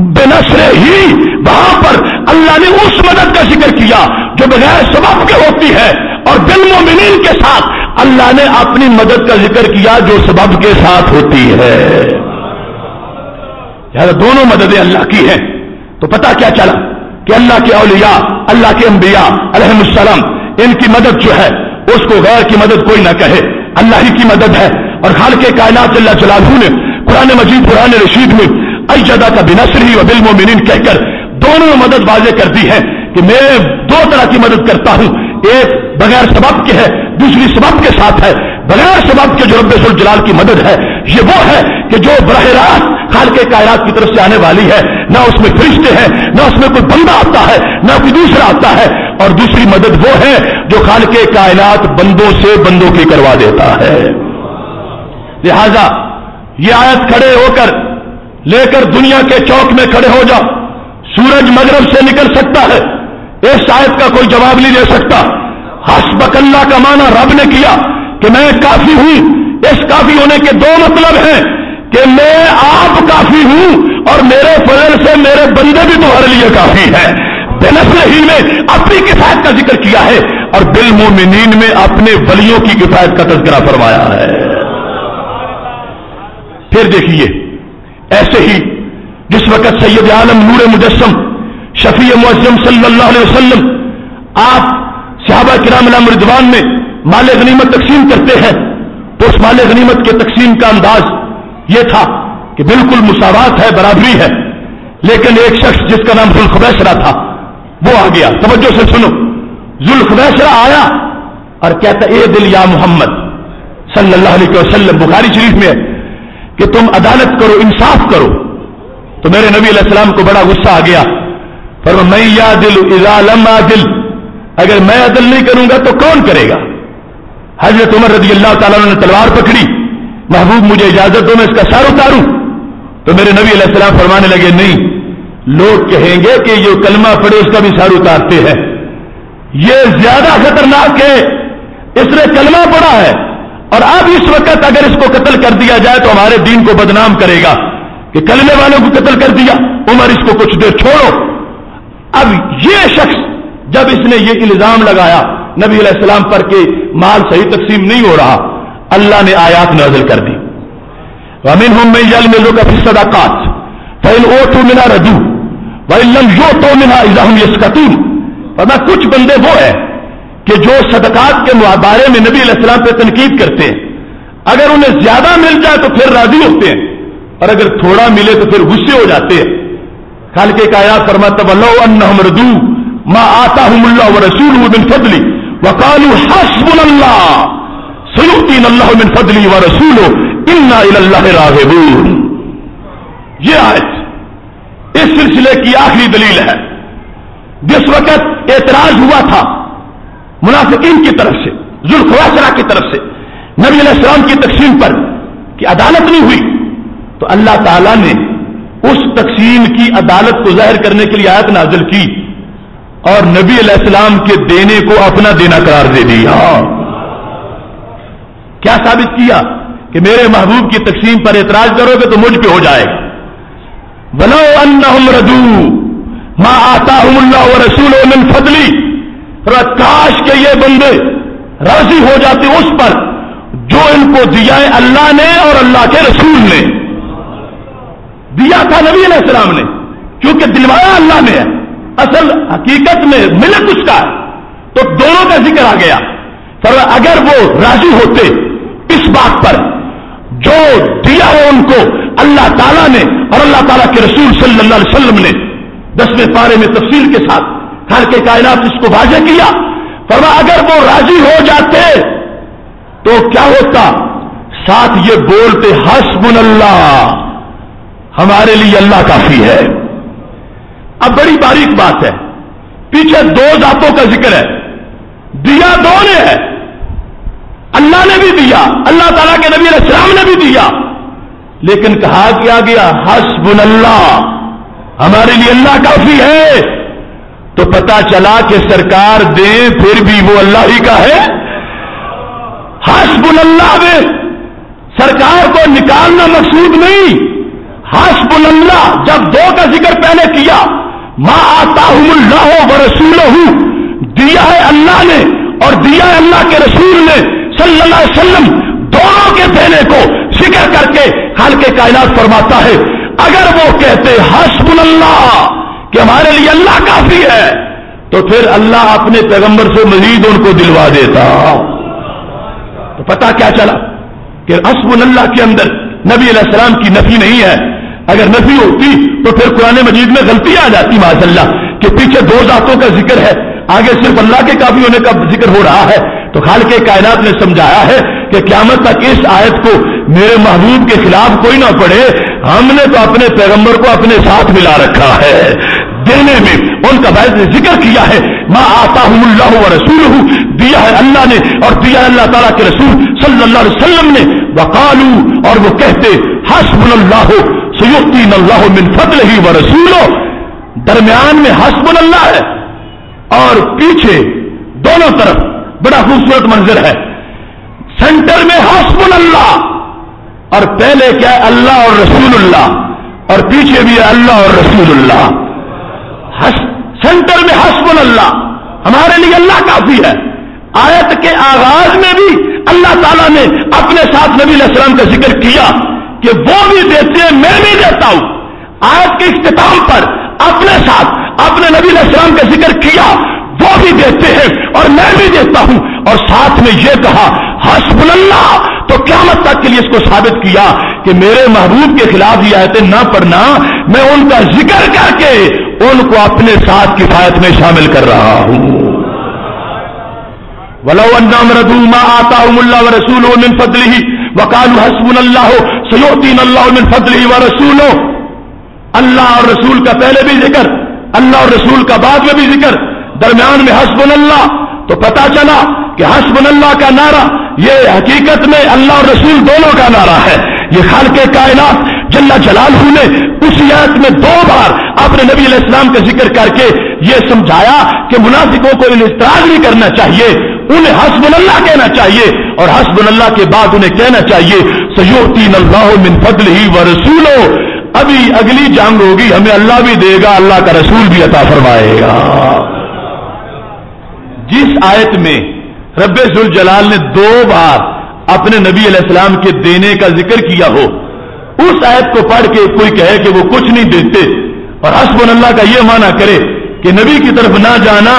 बेनसरे ही वहाँ पर अल्लाह ने उस मदद का ज़िक्र किया, जो बगैर सबब के होती है। और बिल मोमिन के साथ अल्लाह ने अपनी मदद का ज़िक्र किया, जो सबब के साथ होती है। यार, दोनों मददें अल्लाह की हैं। तो पता क्या चला? कि अल्लाह के अलिया अल्लाह के अंबिया अलहमसलम इनकी मदद जो है, उसको गैर की मदद कोई ना कहे। अल्लाह ही की मदद है। और खाल के कायनात अल्लाह जलालू ने, कुरान मजीद, कुरान रशीद में अजदा का बिनसर ही बिल मोमिन कहकर दोनों मदद वाजे कर दी है कि मैं दो तरह की मदद करता हूँ। एक बगैर सबब के है, दूसरी सबब के साथ है। बगैर सबब के जो रब जलाल की मदद है, ये वो है कि जो बरह रात खाल के कायरात की तरफ़ से आने वाली है, ना उसमें फरिश्ते हैं, ना उसमें कोई बंदा आता है, ना कोई दूसरा आता है। और दूसरी मदद वो है जो खाल के कायनात बंदों से बंदों की करवा देता है। लिहाजा ये आयत खड़े होकर लेकर दुनिया के चौक में खड़े हो जाओ सूरज मगरब से निकल सकता है। इस आयत का कोई जवाब नहीं दे सकता। हसबकल्ला का माना रब ने किया कि मैं काफ़ी हूँ। इस काफ़ी होने के दो मतलब हैं कि मैं आप काफ़ी हूँ और मेरे फजल से मेरे बंदे भी तुम्हारे लिए काफ़ी है। बेनसर ही में अपनी किफायत का ज़िक्र किया है और बिल मोमिनीन में अपने वलियों की किफायत का तस्करा फरमाया है। फिर देखिए ऐसे ही जिस वक्त सैयद आलम नूर मुजस्म शफी मुजम सल्लल्लाहु अलैहि आप सहाबा किराम रिजवान में माल गनीमत तकसीम करते हैं तो उस माल गनीमत के तकसीम का अंदाज यह था कि बिल्कुल मुसावात है, बराबरी है। लेकिन एक शख्स जिसका नाम जुल्खबैसरा था, वो आ गया। तवज्जो से सुनो। जुल्खबैसरा आया और कहता, ए दिल या मोहम्मद, सल्लल्लाहु अलैहि वसल्लम, बुखारी शरीफ में है। कि तुम अदालत करो, इंसाफ करो। तो मेरे नबी सलाम को बड़ा गुस्सा आ गया। पर मैं या दिल इजालम दिल। अगर मैं अदल नहीं करूँगा तो कौन करेगा? हज़रत उमर रज़ी अल्लाह तला ने तलवार पकड़ी। महबूब, मुझे इजाज़त दो, मैं इसका सार उतारूं। तो मेरे नबी सलाम फरमाने लगे, नहीं, लोग कहेंगे कि जो कलमा पड़े उसका भी सार उतारते हैं। ये ज़्यादा खतरनाक है, इसने कलमा पड़ा है। और अब इस वक्त अगर इसको कत्ल कर दिया जाए तो हमारे दीन को बदनाम करेगा कि कलमे वालों को कत्ल कर दिया। उमर, इसको कुछ देर छोड़ो। अब ये शख्स, जब इसने ये इल्ज़ाम लगाया, नबी सलाम पर के माल सही तकसीम नहीं हो रहा, अल्लाह ने आयात नाजिल कर दी। वमिन हम में यल मिलो का फिर सदाकात फैल ओ तो मिना रजू वम यो तो मिना इजाहम यसकतीम वरना कुछ बंदे वो है कि जो सदकात के बारे में नबी सलाम पर तनकीद करते हैं, अगर उन्हें ज़्यादा मिल जाए तो फिर राज़ी होते हैं, और अगर थोड़ा मिले तो फिर गुस्से हो जाते हैं। खाल के कायात फरमा तवल्लो अन्नहम रदू मा आता हूमुल्ला व रसूल बिन फदली वकालू हसबुल्ला सयुतीन अल्लाह बिन फदली व रसूल इन्ना रागबून। ये आयत इस सिलसिले की आखिरी दलील है। जिस वक्त एतराज़ हुआ था मुनाफिकीन की तरफ़ से जुल्खवासरा की तरफ़ से, नबी अलैहिस्सलाम की तकसीम पर कि अदालत नहीं हुई तो अल्लाह ताला ने उस तकसीम की अदालत को ज़ाहिर करने के लिए आयत नाजिल की और नबी अलैहिस्सलाम के देने को अपना देना करार दे दिया। क्या साबित किया कि मेरे महबूब की तकसीम पर एतराज़ करोगे तो मुझ पे हो जाएगा। बनो अन्न रदू माँ आता हूँ रसूल मिन फदली काश के ये बंदे राज़ी हो जाते उस पर जो इनको दिया है अल्लाह ने और अल्लाह के रसूल ने। दिया था नबी सलाम ने, क्योंकि दिलवाया अल्लाह ने। असल हकीकत में मिलत उसका है तो दोनों का ज़िक्र आ गया। पर अगर वो राज़ी होते इस बात पर, जो दिया है उनको अल्लाह ताला ने और अल्लाह ताला के रसूल सल्लल्लाहु अलैहि वसल्लम ने, दसवें पारे में तफसील के साथ हर के कायनात इसको वाजे किया। फरमा अगर वो राज़ी हो जाते तो क्या होता? साथ ये बोलते, हसबुन अल्लाह, हमारे लिए अल्लाह काफ़ी है। अब बड़ी बारीक बात है। पीछे दो जातों का ज़िक्र है। दिया दो ने है। अल्लाह ने भी दिया। अल्लाह ताला के नबी सलाम ने भी दिया। लेकिन कहा क्या गया, हसबुन अल्लाह, हमारे लिए अल्लाह काफ़ी है। तो पता चला कि सरकार दे, फिर भी वो अल्लाह ही का है। हसबुल अल्लाह में सरकार को निकालना मकसूद नहीं। हसबुल अल्लाह जब दो का ज़िक्र पहले किया, माँ आता हूँ हो व रसूल हूँ दिया है अल्लाह ने और दिया है अल्लाह के रसूल ने, सल्लल्लाहु अलैहि वसल्लम, दोनों के देने को ज़िक्र करके खाल के कायनात फरमाता है। अगर वो कहते हसबुल अल्लाह कि हमारे लिए अल्लाह काफ़ी है। तो फिर अल्लाह अपने पैगंबर से मजीद उनको दिलवा देता। तो पता क्या चला? कि असबुल्ला के अंदर नबी सलाम की नफी नहीं है। अगर नफी होती तो फिर कुरान मजीद में गलती आ जाती माजल्ला कि पीछे दो जातों का ज़िक्र है। आगे सिर्फ़ अल्लाह के काफ़ी होने का ज़िक्र हो रहा है। तो खाल के कायनात ने समझाया है कि क्यामत तक इस आयत को मेरे महबूब के खिलाफ कोई ना पढ़े। हमने तो अपने पैगंबर को अपने साथ मिला रखा है। देने में उनका वैद ने ज़िक्र किया है। माँ आता हूँ व रसूल हूँ दिया है अल्लाह ने और दिया अल्लाह तला के रसूल सल्लल्लाहु अलैहि वसल्लम ने। वकालू और वो कहते हसबुल्लाह सयुक्तीन अल्लाह मिन फतल ही व रसूलो। दरमियान में हसबुल अल्लाह है और पीछे दोनों तरफ़ बड़ा खूबसूरत मंजर है। सेंटर में हसबुल अल्लाह और पहले क्या है? अल्लाह और रसूलुल्लाह और पीछे भी है अल्लाह और रसूलुल्लाह। सेंटर में हसबुल अल्लाह हमारे लिए अल्लाह काफ़ी है। आयत के आगाज़ में भी अल्लाह ताला ने अपने साथ नबी सलाम का ज़िक्र किया कि वो भी देते हैं, मैं भी देता हूँ। आयत के इख्ताम पर अपने साथ अपने नबी सलाम का ज़िक्र किया, वो भी देते हैं और मैं भी देता हूँ। और साथ में यह कहा हसबुल्ला तो क्या तक के लिए इसको साबित किया कि मेरे महबूब के खिलाफ ये आयतें ना पढ़ना, मैं उनका ज़िक्र करके उनको अपने साथ किफायत में शामिल कर रहा हूँ। वलोन्नाम रदूमा आता मुल्ला व रसूल मिन फजल ही वकाल हसबुन अल्लाह सयोतीन अल्लाह मिन फजल ही व रसूल अल्लाह और रसूल का पहले भी ज़िक्र, अल्लाह और रसूल का बाद में भी ज़िक्र। दरमियान में हसबुन अल्लाह तो पता चला कि हसबुन अल्लाह का नारा, ये हकीकत में अल्लाह और रसूल दोनों का नारा है। ये खाल के कायनात जल्ला जलाल ने उसी आयत में दो बार अपने नबी इस्लाम का ज़िक्र करके ये समझाया कि मुनाफिकों को इतराज नहीं करना चाहिए, उन्हें हसबुल्ला कहना चाहिए और हसबुल्ला के बाद उन्हें कहना चाहिए, सयोतीन अल्लाह मिन फदल ही व रसूलो। अभी अगली जंग होगी, हमें अल्लाह भी देगा, अल्लाह का रसूल भी अता फरमाएगा। जिस आयत में रब्बे जलाल ने दो बार अपने नबी अलैहिस्सलाम के देने का ज़िक्र किया हो। उस आयत को पढ़ के कोई कहे कि वो कुछ नहीं देते और हसबन अल्लाह का यह माना करे कि नबी की तरफ़ ना जाना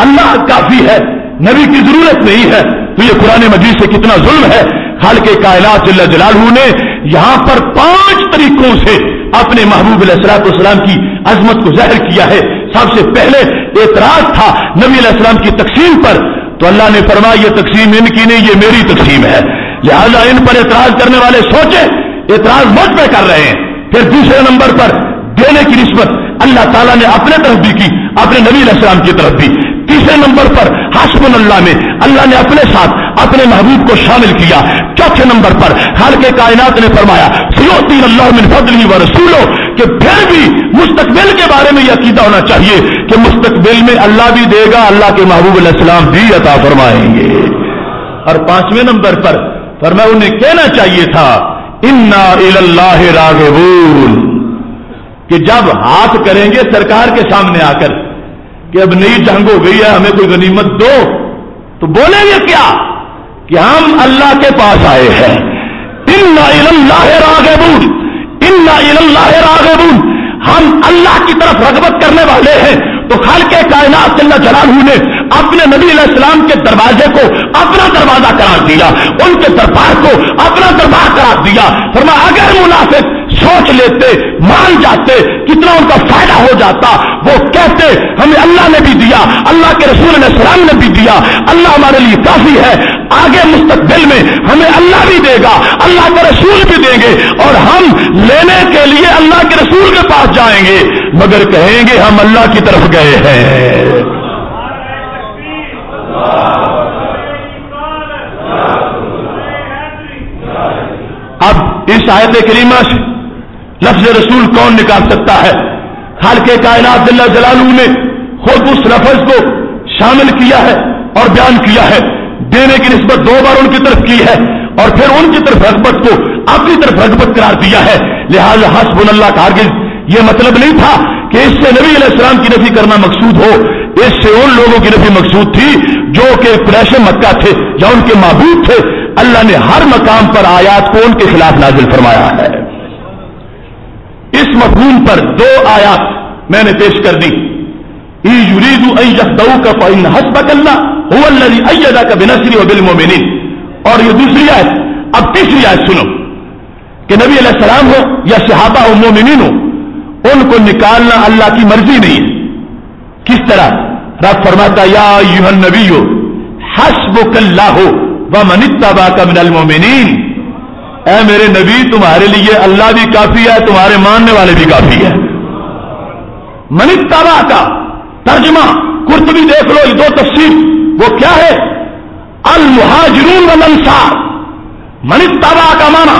अल्लाह काफ़ी है, नबी की ज़रूरत नहीं है। तो ये कुरान मजीद से कितना जुल्म है। खाल के कायनात जलालू ने यहाँ पर पाँच तरीकों से अपने महबूब सलाम की अजमत को ज़ाहिर किया है। सबसे पहले एतराज़ था नबी अलैहिस्सलाम की तकसीम पर। तो अल्लाह ने फरमाया, ये तकसीम इनकी नहीं, ये मेरी तकसीम है। लिहाजा इन पर एतराज़ करने वाले सोचे एतराज़ मुझ पे कर रहे हैं। फिर दूसरे नंबर पर देने की रिश्वत अल्लाह ताला ने अपने तरफ़ भी की, अपने नबी की तरफ़ भी। तीसरे नंबर पर हसबन अल्लाह में अल्लाह ने अपने साथ अपने महबूब को शामिल किया। चौथे नंबर पर हर के कायनात ने फरमाया सियोती अल्लाह मिन फजली व रसूलो, कि फिर भी मुस्तकबिल के बारे में यह अकीदा होना चाहिए कि मुस्तकबिल में अल्लाह भी देगा, अल्लाह के महबूब अलैहिस्सलाम भी अता फरमाएँगे। और पाँचवें नंबर पर फरमा उन्हें कहना चाहिए था, इन्ना इल्लाह रागबून, कि जब हाथ करेंगे सरकार के सामने आकर, कि अब नई जंग हो गई है, हमें कोई गनीमत दो तो बोलेंगे क्या? कि हम अल्लाह के पास आए हैं। इन्ना रागबून। इन्ना रागबून। हम अल्लाह की तरफ़ रगबत करने वाले हैं। तो खाल के कायनात जलालू ने अपने नबी इस्लाम के दरवाजे को अपना दरवाज़ा करार दिया। उनके दरबार को अपना दरबार करार दिया। फरमा अगर मुनाफिक सोच लेते, मान जाते, कितना उनका फ़ायदा हो जाता। वो कहते, हमें अल्लाह ने भी दिया, अल्लाह के रसूल ने, सलाम ने भी दिया। अल्लाह हमारे लिए काफ़ी है। आगे मुस्तकबिल में हमें अल्लाह भी देगा, अल्लाह के रसूल भी देंगे, और हम लेने के लिए अल्लाह के रसूल के पास जाएँगे। मगर कहेंगे, हम अल्लाह की तरफ़ गए हैं। अब इस आयत करीमा से लफ्ज रसूल कौन निकाल सकता है? खाल के कायनात जलालू ने खुद उस लफज को शामिल किया है और बयान किया है। देने की नस्बत दो बार उनकी तरफ़ की है और फिर उनकी तरफ़ रगबत को अपनी तरफ़ रगबत करार दिया है। लिहाजा हसबुल अल्लाह कारगिज ये मतलब नहीं था कि इससे नबी अलैहिस्सलाम की नफी करना मकसूद हो। इससे उन लोगों की नफी मकसूद थी जो कि प्रेश मक्का थे या उनके महबूब थे। अल्लाह ने हर मकाम पर आयात को उनके खिलाफ नाजिल फरमाया है। इस पर दो आयात मैंने पेश कर दी ई युरीदू अयदऊ का फ़ैन हसबकल्ला हुल्लरी अयदा का बिनसरी बिल मोमिन और ये दूसरी आयत अब तीसरी आयत सुनो कि नबी सलाम हो या सहाबा हो मोमिन हो उनको निकालना अल्लाह की मर्ज़ी नहीं है किस तरह रब फरमाता या युहन नबी हो हसबुकल्ला हो व मनितबा का ऐ मेरे नबी, तुम्हारे लिए अल्लाह भी काफ़ी है, तुम्हारे मानने वाले भी काफ़ी है। मनिक तबा का तर्जमा, कुर्तबी देख लो, ये दो तफसीर, वो क्या है? अल मुहाजरून वल अंसार मनिक तबा का माना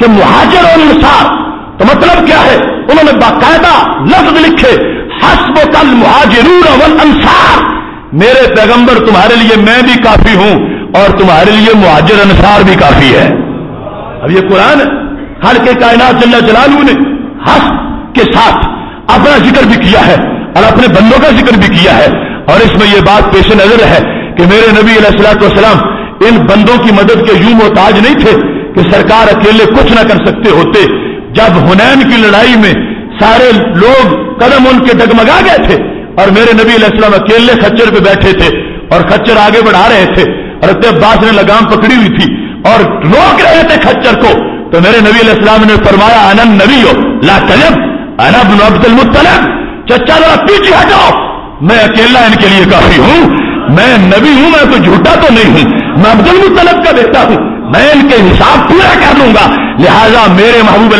कि मुहाजिर और अंसार तो मतलब क्या है? उन्होंने बाकायदा लफ्ज लिखे हसब कल मुहाजिरून वल अंसार मेरे पैगंबर, तुम्हारे लिए मैं भी काफ़ी हूँ, और तुम्हारे लिए मुहाजिर अंसार भी काफ़ी है। अब ये कुरान हर के कायनात जल्ला जलालू ने हस के साथ अपना ज़िक्र भी किया है और अपने बंदों का ज़िक्र भी किया है। और इसमें यह बात पेश नज़र है कि मेरे नबी सलाम इन बंदों की मदद के यूँ मोहताज नहीं थे कि सरकार अकेले कुछ ना कर सकते होते। जब हुनैन की लड़ाई में सारे लोग कदम उनके डगमगा गए थे और मेरे नबी अलैहिस्सलाम अकेले खच्चर पे बैठे थे और खच्चर आगे बढ़ा रहे थे और अब्बास ने लगाम पकड़ी हुई थी। और रोक रहे थे खच्चर को। तो मेरे नबी इस्लाम ने फरमाया, अनन नबी हो ला तलब अनब अब्दुल मुतलब चचा जरा पीछे हटाओ मैं अकेला इनके लिए काफ़ी हूँ। मैं नबी हूँ, मैं तो झूठा तो नहीं हूँ। मैं अब्दुल मुतलब का बेटा हूँ। मैं इनके हिसाब पूरा कर लूँगा। लिहाजा मेरे महबूब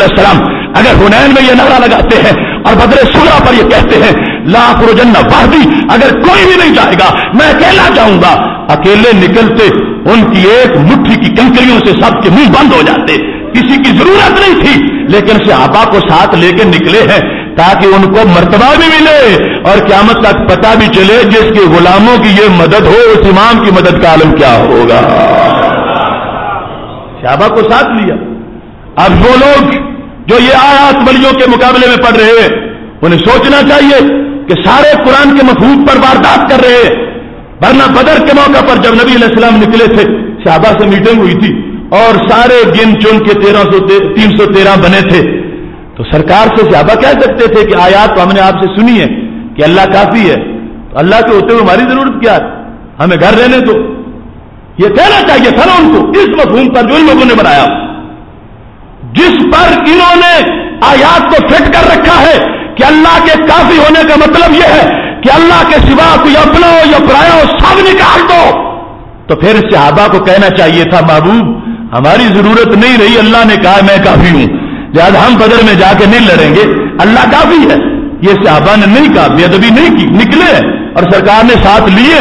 अगर हुनैन में ये नारा लगाते हैं और बदरे सुरा पर ये कहते हैं लाख रोजन्ना वाहदी, अगर कोई भी नहीं जाएगा, मैं अकेला जाऊँगा। अकेले निकलते, उनकी एक मुट्ठी की कंकरियों से सबके मुँह बंद हो जाते। किसी की ज़रूरत नहीं थी, लेकिन सहाबा को साथ लेकर निकले हैं, ताकि उनको मर्तबा भी मिले, और क्यामत तक पता भी चले जिसके गुलामों की ये मदद हो, उस इमाम की मदद का आलम क्या होगा। शाबा को साथ लिया। अब वो लोग जो ये आयात बलियों के मुकाबले में पढ़ रहे हैं, उन्हें सोचना चाहिए कि सारे कुरान के मफहूम पर वारदात कर रहे हैं। वरना बदर के मौका पर जब नबी अलैहिस्सलाम निकले थे, शाहबा से मीटिंग हुई थी और सारे गिन चुन के तेरह सौ तीन सौ तेरह बने थे। तो सरकार से शाहबा कह सकते थे कि आयात तो हमने आपसे सुनी है कि अल्लाह काफ़ी है। तो अल्लाह के होते हुए हमारी ज़रूरत क्या है? हमें घर रहने दो। ये कहना चाहिए था ना उनको, इस मफहूम पर जो इन लोगों ने बनाया। जिस पर इन्होंने आयात को फिट कर रखा है कि अल्लाह के काफ़ी होने का मतलब यह है कि अल्लाह के सिवा कोई अपना हो या पराया हो, सब निकाल दो। तो फिर सहाबा को कहना चाहिए था, महबूब, हमारी ज़रूरत नहीं रही, अल्लाह ने कहा, मैं काफ़ी हूँ। जहाज़ हम बदर में जाके नहीं लड़ेंगे। अल्लाह काफ़ी है। ये सहाबा ने नहीं कहा बेदबी नहीं की, निकले और सरकार ने साथ लिए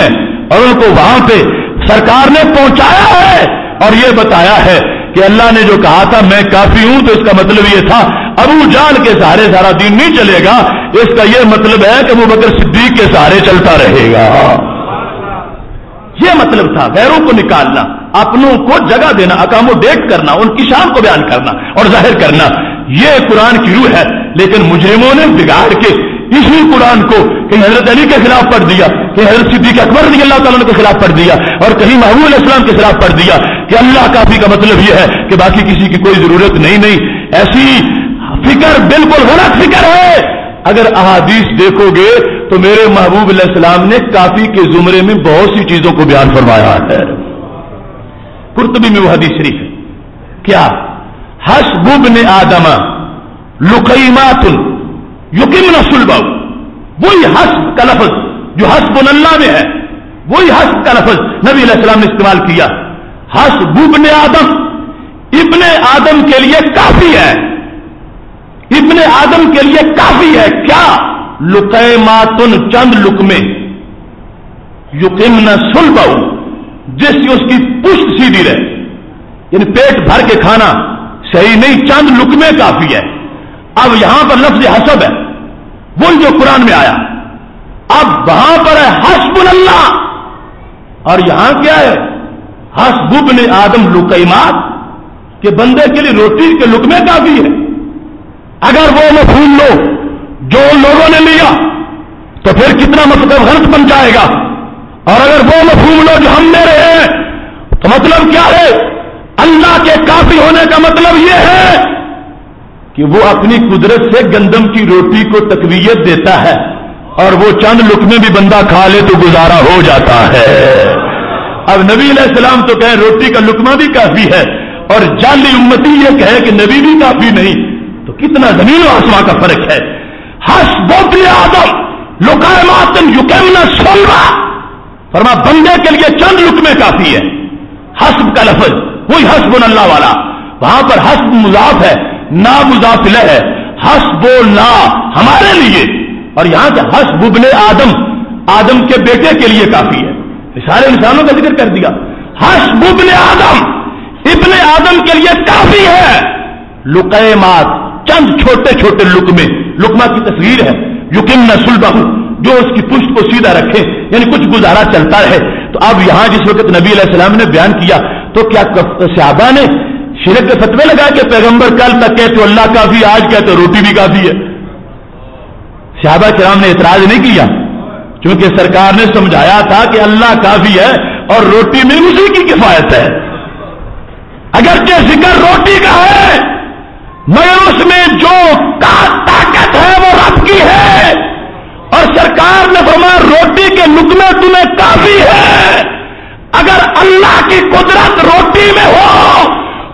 और उनको वहाँ पे सरकार ने पहुँचाया है। और ये बताया है कि अल्लाह ने जो कहा था, मैं काफ़ी हूँ तो इसका मतलब ये था अबू जान के सहारे सारा दिन नहीं चलेगा। इसका यह मतलब है कि वो बकर सिद्दीक के सहारे चलता रहेगा। यह मतलब था गैरों को निकालना, अपनों को जगह देना अकामोडेट करना, उनकी शान को बयान करना और ज़ाहिर करना। यह कुरान की रूह है, लेकिन मुजरिमों ने बिगाड़ के इसी कुरान को कहीं हज़रत अली के खिलाफ पढ़ दिया कहीं हज़रत सिद्दीक अकबर रज़ी अल्लाह तला के खिलाफ पढ़ दिया और कहीं महबूब इस्लाम के खिलाफ पढ़ दिया। कि अल्लाह काफ़ी का मतलब यह है कि बाकी किसी की कोई ज़रूरत नहीं नहीं। ऐसी फ़िक्र, बिल्कुल गलत फ़िक्र है। अगर अहादीस देखोगे तो मेरे महबूब इस्लाम ने काफ़ी के जुमरे में बहुत सी चीज़ों को बयान फरमाया है। कुर्तबी में वो हदीस शरीफ है। क्या? हसबुब ने आदमा लुकईमातुन युकिम नसुलबाऊ वही हस्ब का लफज, जो हसबुन अल्लाह में है, वही हस्ब का लफज नबी अलैहिस्सलाम ने इस्तेमाल किया। हसबुब ने आदम, इब्ने आदम के लिए काफ़ी है। इब्ने आदम के लिए काफ़ी है। क्या? लुकै मातुन चंद लुकमे। युकिम न सुलबाऊ जिससे उसकी पुष्ट सीधी रहे। यानी पेट भर के खाना सही नहीं, चंद लुकमे काफ़ी है। अब यहाँ पर लफ्ज हसब है। वो जो कुरान में आया। अब वहाँ पर है हसबुल अल्लाह और यहाँ क्या है? हसबुब ने आदम लुकैमात, के बंदे के लिए रोटी के लुकमे काफ़ी है। अगर वो मफूल लो, जो लोगों ने लिया तो फिर कितना मतलब गलत बन जाएगा? और अगर वो मफूम लो जो हम ले रहे हैं तो मतलब क्या है? अल्लाह के काफ़ी होने का मतलब यह है कि वो अपनी कुदरत से गंदम की रोटी को तकवीयत देता है, और वो चंद लुकमे भी बंदा खा ले तो गुजारा हो जाता है। अब नबी सलाम तो कहे, रोटी का लुकमा भी काफ़ी है, और जाली उम्मती ये कहे कि नबी भी काफ़ी नहीं तो कितना ज़मीन और आसमां का फ़र्क है। हस बोतले आदम लुकायमातन युकमना सोलवा। फरमा, बंदे के लिए चंद लुकमे काफ़ी है। हस्ब का लफज वही हसब अल्लाह वाला। वहाँ पर हस्ब मुजाफ है, ना मुजाफिल है। हस बोल ना हमारे लिए। और यहाँ से हस बुबने आदम आदम के बेटे के लिए काफ़ी है। सारे इंसानों का ज़िक्र कर दिया। हस बुबने आदम, इबन आदम के लिए काफ़ी है। लुकमात चंद छोटे छोटे लुकमे लुकमा की तस्वीर है युकिम नसुल बहु जो उसकी पुष्ट को सीधा रखे, यानी कुछ गुजारा चलता रहे। तो अब यहाँ जिस वक्त नबी सलाम ने बयान किया तो क्या सहाबा ने शिरक के फतवे लगा के पैगंबर कल तक कहते तो अल्लाह काफ़ी, आज कहते तो रोटी भी काफ़ी है। शहबा कराम ने इतराज नहीं किया, क्योंकि सरकार ने समझाया था कि अल्लाह काफ़ी है और रोटी में उसी की किफायत है। अगर के ज़िक्र रोटी का है मगर उसमें जो का ताकत है, वो रब की है। और सरकार ने फरमा रोटी के लुकमे तुम्हें काफ़ी है। अगर अल्लाह की कुदरत रोटी में हो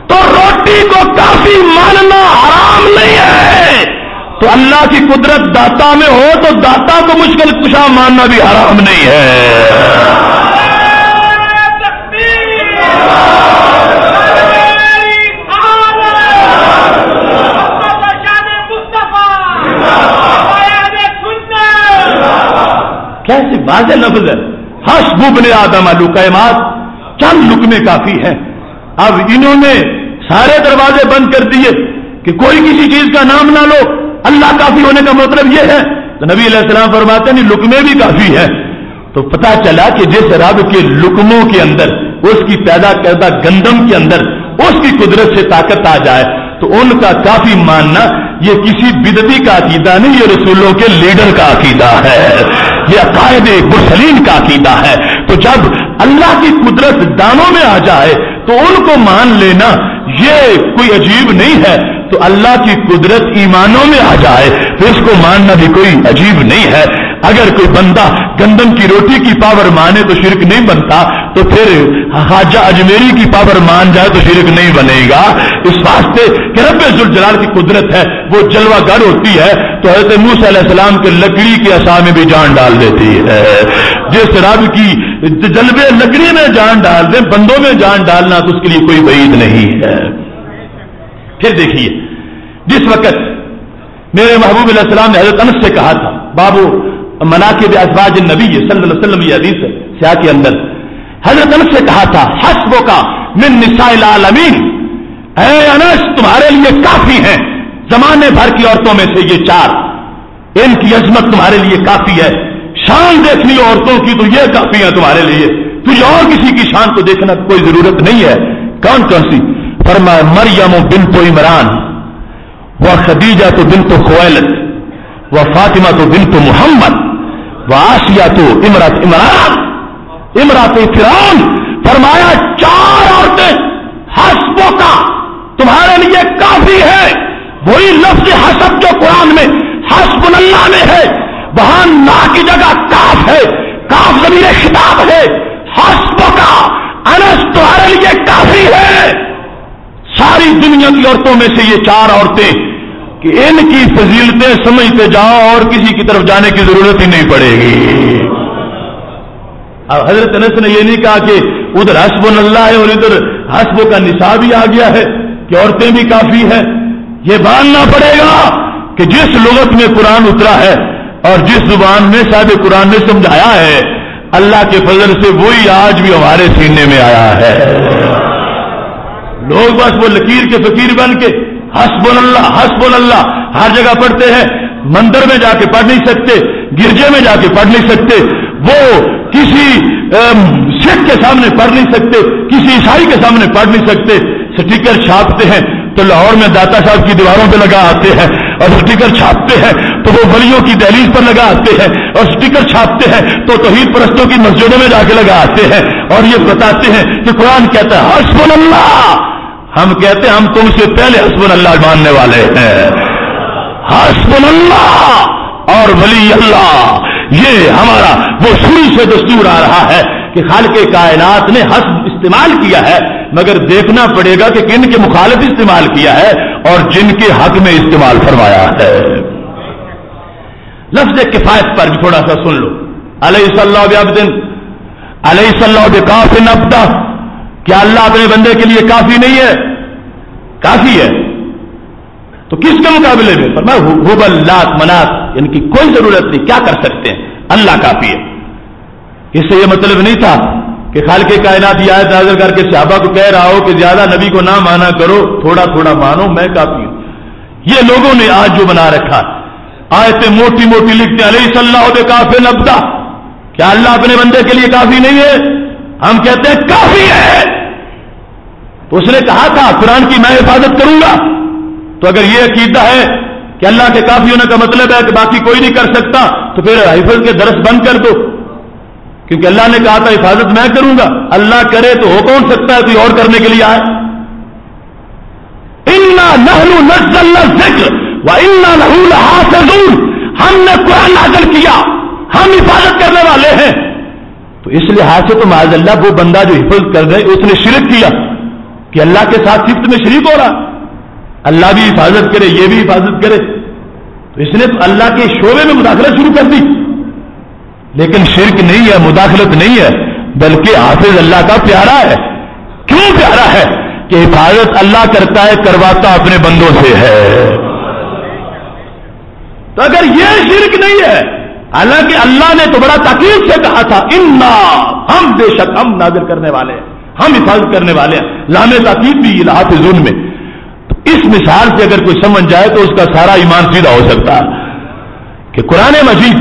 तो रोटी को काफ़ी मानना हराम नहीं है। तो अल्लाह की कुदरत दाता में हो तो दाता को मुश्किल कुशा मानना भी हराम नहीं है। वाजे लफ्ज है। हस बुब ने आदम अलुकैमात चंद लुकने काफ़ी है। अब इन्होंने सारे दरवाजे बंद कर दिए कि कोई किसी चीज़ का नाम ना लो। अल्लाह काफ़ी होने का मतलब यह है। तो नबी सलाम फरमाते नहीं लुकमे भी काफ़ी है। तो पता चला कि जिस रब के लुकमों के अंदर, उसकी पैदा करदा गंदम के अंदर, उसकी कुदरत से ताकत आ जाए तो उनका काफ़ी मानना, ये किसी बिदती का अकीदा नहीं, ये रसूलों के लीडर का अकीदा है। ये अकायद मुसलिम का अकीदा है। तो जब अल्लाह की कुदरत दानों में आ जाए तो उनको मान लेना, ये कोई अजीब नहीं है। तो अल्लाह की कुदरत ईमानों में आ जाए तो इसको मानना भी कोई अजीब नहीं है। अगर कोई बंदा गंदम की रोटी की पावर माने तो शिरक नहीं बनता तो फिर हाजा अजमेरी की पावर मान जाए तो शिरक नहीं बनेगा। इस वास्ते कि रब जलाल की कुदरत है, वो जलवा गढ़ होती है तो हज़रत मूसलाम के लकड़ी के असा में भी जान डाल देती है। जिस रब की जलवे लकड़ी में जान डाल दे, बंदों में जान डालना तो उसके लिए कोई वईद नहीं है। फिर देखिए, जिस वक्त मेरे महबूब ने हज़रत अनस से कहा था, बाबू मनाकिब अजवाज नबी सल्लम ये है क्या के अंदर। हज़रत अनस से कहा था हसबो का मिन निसाइलामीन अनस, तुम्हारे लिए काफ़ी है। जमाने भर की औरतों में से ये चार। इनकी अजमत तुम्हारे लिए काफ़ी है। शान देखनी औरतों की तो ये काफ़ी है तुम्हारे लिए। तुझे और किसी की शान को देखना कोई ज़रूरत नहीं है। कौन कौन सी? फरमा मरियम बिन तो इमरान वह खदीजा तो बिन तो खोलत वह फातिमा तो बिन तो मोहम्मद। वासिया तो इमरत इमरान, इमरात फिरान फरमाया, चार औरतें हसबों का तुम्हारे लिए काफ़ी है। वही लफ्ज हसब जो कुरान में हसबुल्ला में है। वहाँ ना की जगह काफ है, काफ ज़मीन खिताब है। हसबों का अनस तुम्हारे लिए काफ़ी है। सारी दुनिया की औरतों में से ये चार औरतें कि इनकी फजीलतें समझते जाओ और किसी की तरफ़ जाने की ज़रूरत ही नहीं पड़ेगी। अब हज़रत अनस ने यह नहीं कहा कि उधर हसब अल्लाह है और इधर हसबों का निशाब ही आ गया है कि औरतें भी काफ़ी है। ये मानना पड़ेगा कि जिस लगत में कुरान उतरा है और जिस ज़ुबान में साहब कुरान ने समझाया है, अल्लाह के फजल से वही आज भी हमारे सीने में आया है। लोग बस वो लकीर के फकीर बन के हसबुल अल्लाह हसबुल अल्लाह हर जगह पढ़ते हैं। मंदिर में जाके पढ़ नहीं सकते, गिरजे में जाके पढ़ नहीं सकते। वो किसी सिख के सामने पढ़ नहीं सकते, किसी ईसाई के सामने पढ़ नहीं सकते। स्टिकर छापते हैं तो लाहौर में दाता साहब की दीवारों पे लगा आते हैं, और स्टिकर छापते हैं तो वो वलियों की दहलीज पर लगा आते हैं, और स्टिकर छापते हैं तो तोहीद परस्तों की मस्जिदों में जाके लगा आते हैं, और ये बताते हैं कि कुरान कहता है अल्लाह हम कहते हैं, हम तुमसे पहले हसबन अल्लाह मानने वाले हैं। हसबन अल्लाह और वली अल्लाह ये हमारा, वो शुरू से दस्तूर आ रहा है कि खाल के कायनात ने हस्ब इस्तेमाल किया है, मगर देखना पड़ेगा कि किन के मुखालिफ इस्तेमाल किया है और जिनके हक में इस्तेमाल फरमाया है। लफ्ज किफायत पर भी थोड़ा सा सुन लो। अलह सल्ला काफिन अब्दा क्या अल्लाह अपने बंदे के लिए काफ़ी नहीं है? काफ़ी है। तो किसके मुकाबले में? पर मैं हुबल लात, मनात, इनकी कोई ज़रूरत नहीं। क्या कर सकते हैं? अल्लाह काफ़ी है। इससे यह मतलब नहीं था कि खाल के कायनात आयत नाजर करके साहबा को कह रहा हो कि ज़्यादा नबी को ना माना करो थोड़ा थोड़ा मानो, मैं काफ़ी हूँ। ये लोगों ने आज जो बना रखा, आयतें मोटी मोटी लिखते अली सल्लाह काफ़ी नबदा। क्या अल्लाह अपने बंदे के लिए काफ़ी नहीं है? हम कहते हैं, काफ़ी है! तो उसने कहा था, कुरान की मैं हिफाजत करूँगा। तो अगर यह अकीदा है कि अल्लाह के काफ़ी होने का मतलब है कि बाकी कोई नहीं कर सकता तो फिर हिफज के दरस बंद कर दो। क्योंकि अल्लाह ने कहा था, हिफाजत मैं करूँगा। अल्लाह करे तो हो कौन सकता है, कोई और करने के लिए आए? इन्ना नहलू नजल्ला ज़िक्र, व इन्ना नहूल हाफिजून हमने कुरान नाजल किया, हम हिफाजत करने वाले हैं। तो इस लिहाज से तो माजल्ला वो बंदा जो हिफज कर रहे उसने शिरक किया। कि अल्लाह के साथ सिफ्त में शरीक हो रहा। अल्लाह भी हिफाजत करे, ये भी हिफाजत करे। तो इसने तो अल्लाह के शोबे में मुदाखलत शुरू कर दी। लेकिन शिरक नहीं है, मुदाखलत नहीं है, बल्कि हाफिज अल्लाह का प्यारा है। क्यों प्यारा है? कि हिफाजत अल्लाह करता है, करवाता अपने बंदों से है। तो अगर यह शिरक नहीं है, हालाँकि अल्लाह ने तो बड़ा तकीब से कहा था, इन्ना, हम बेशक हम नाजिर करने वाले हैं। हम हिफाजत करने वाले हैं। लामे ताकीब भी हाफिजुन में। तो इस मिसाल से अगर कोई समझ जाए तो उसका सारा ईमान सीधा हो सकता है। कि कुरान मजीद,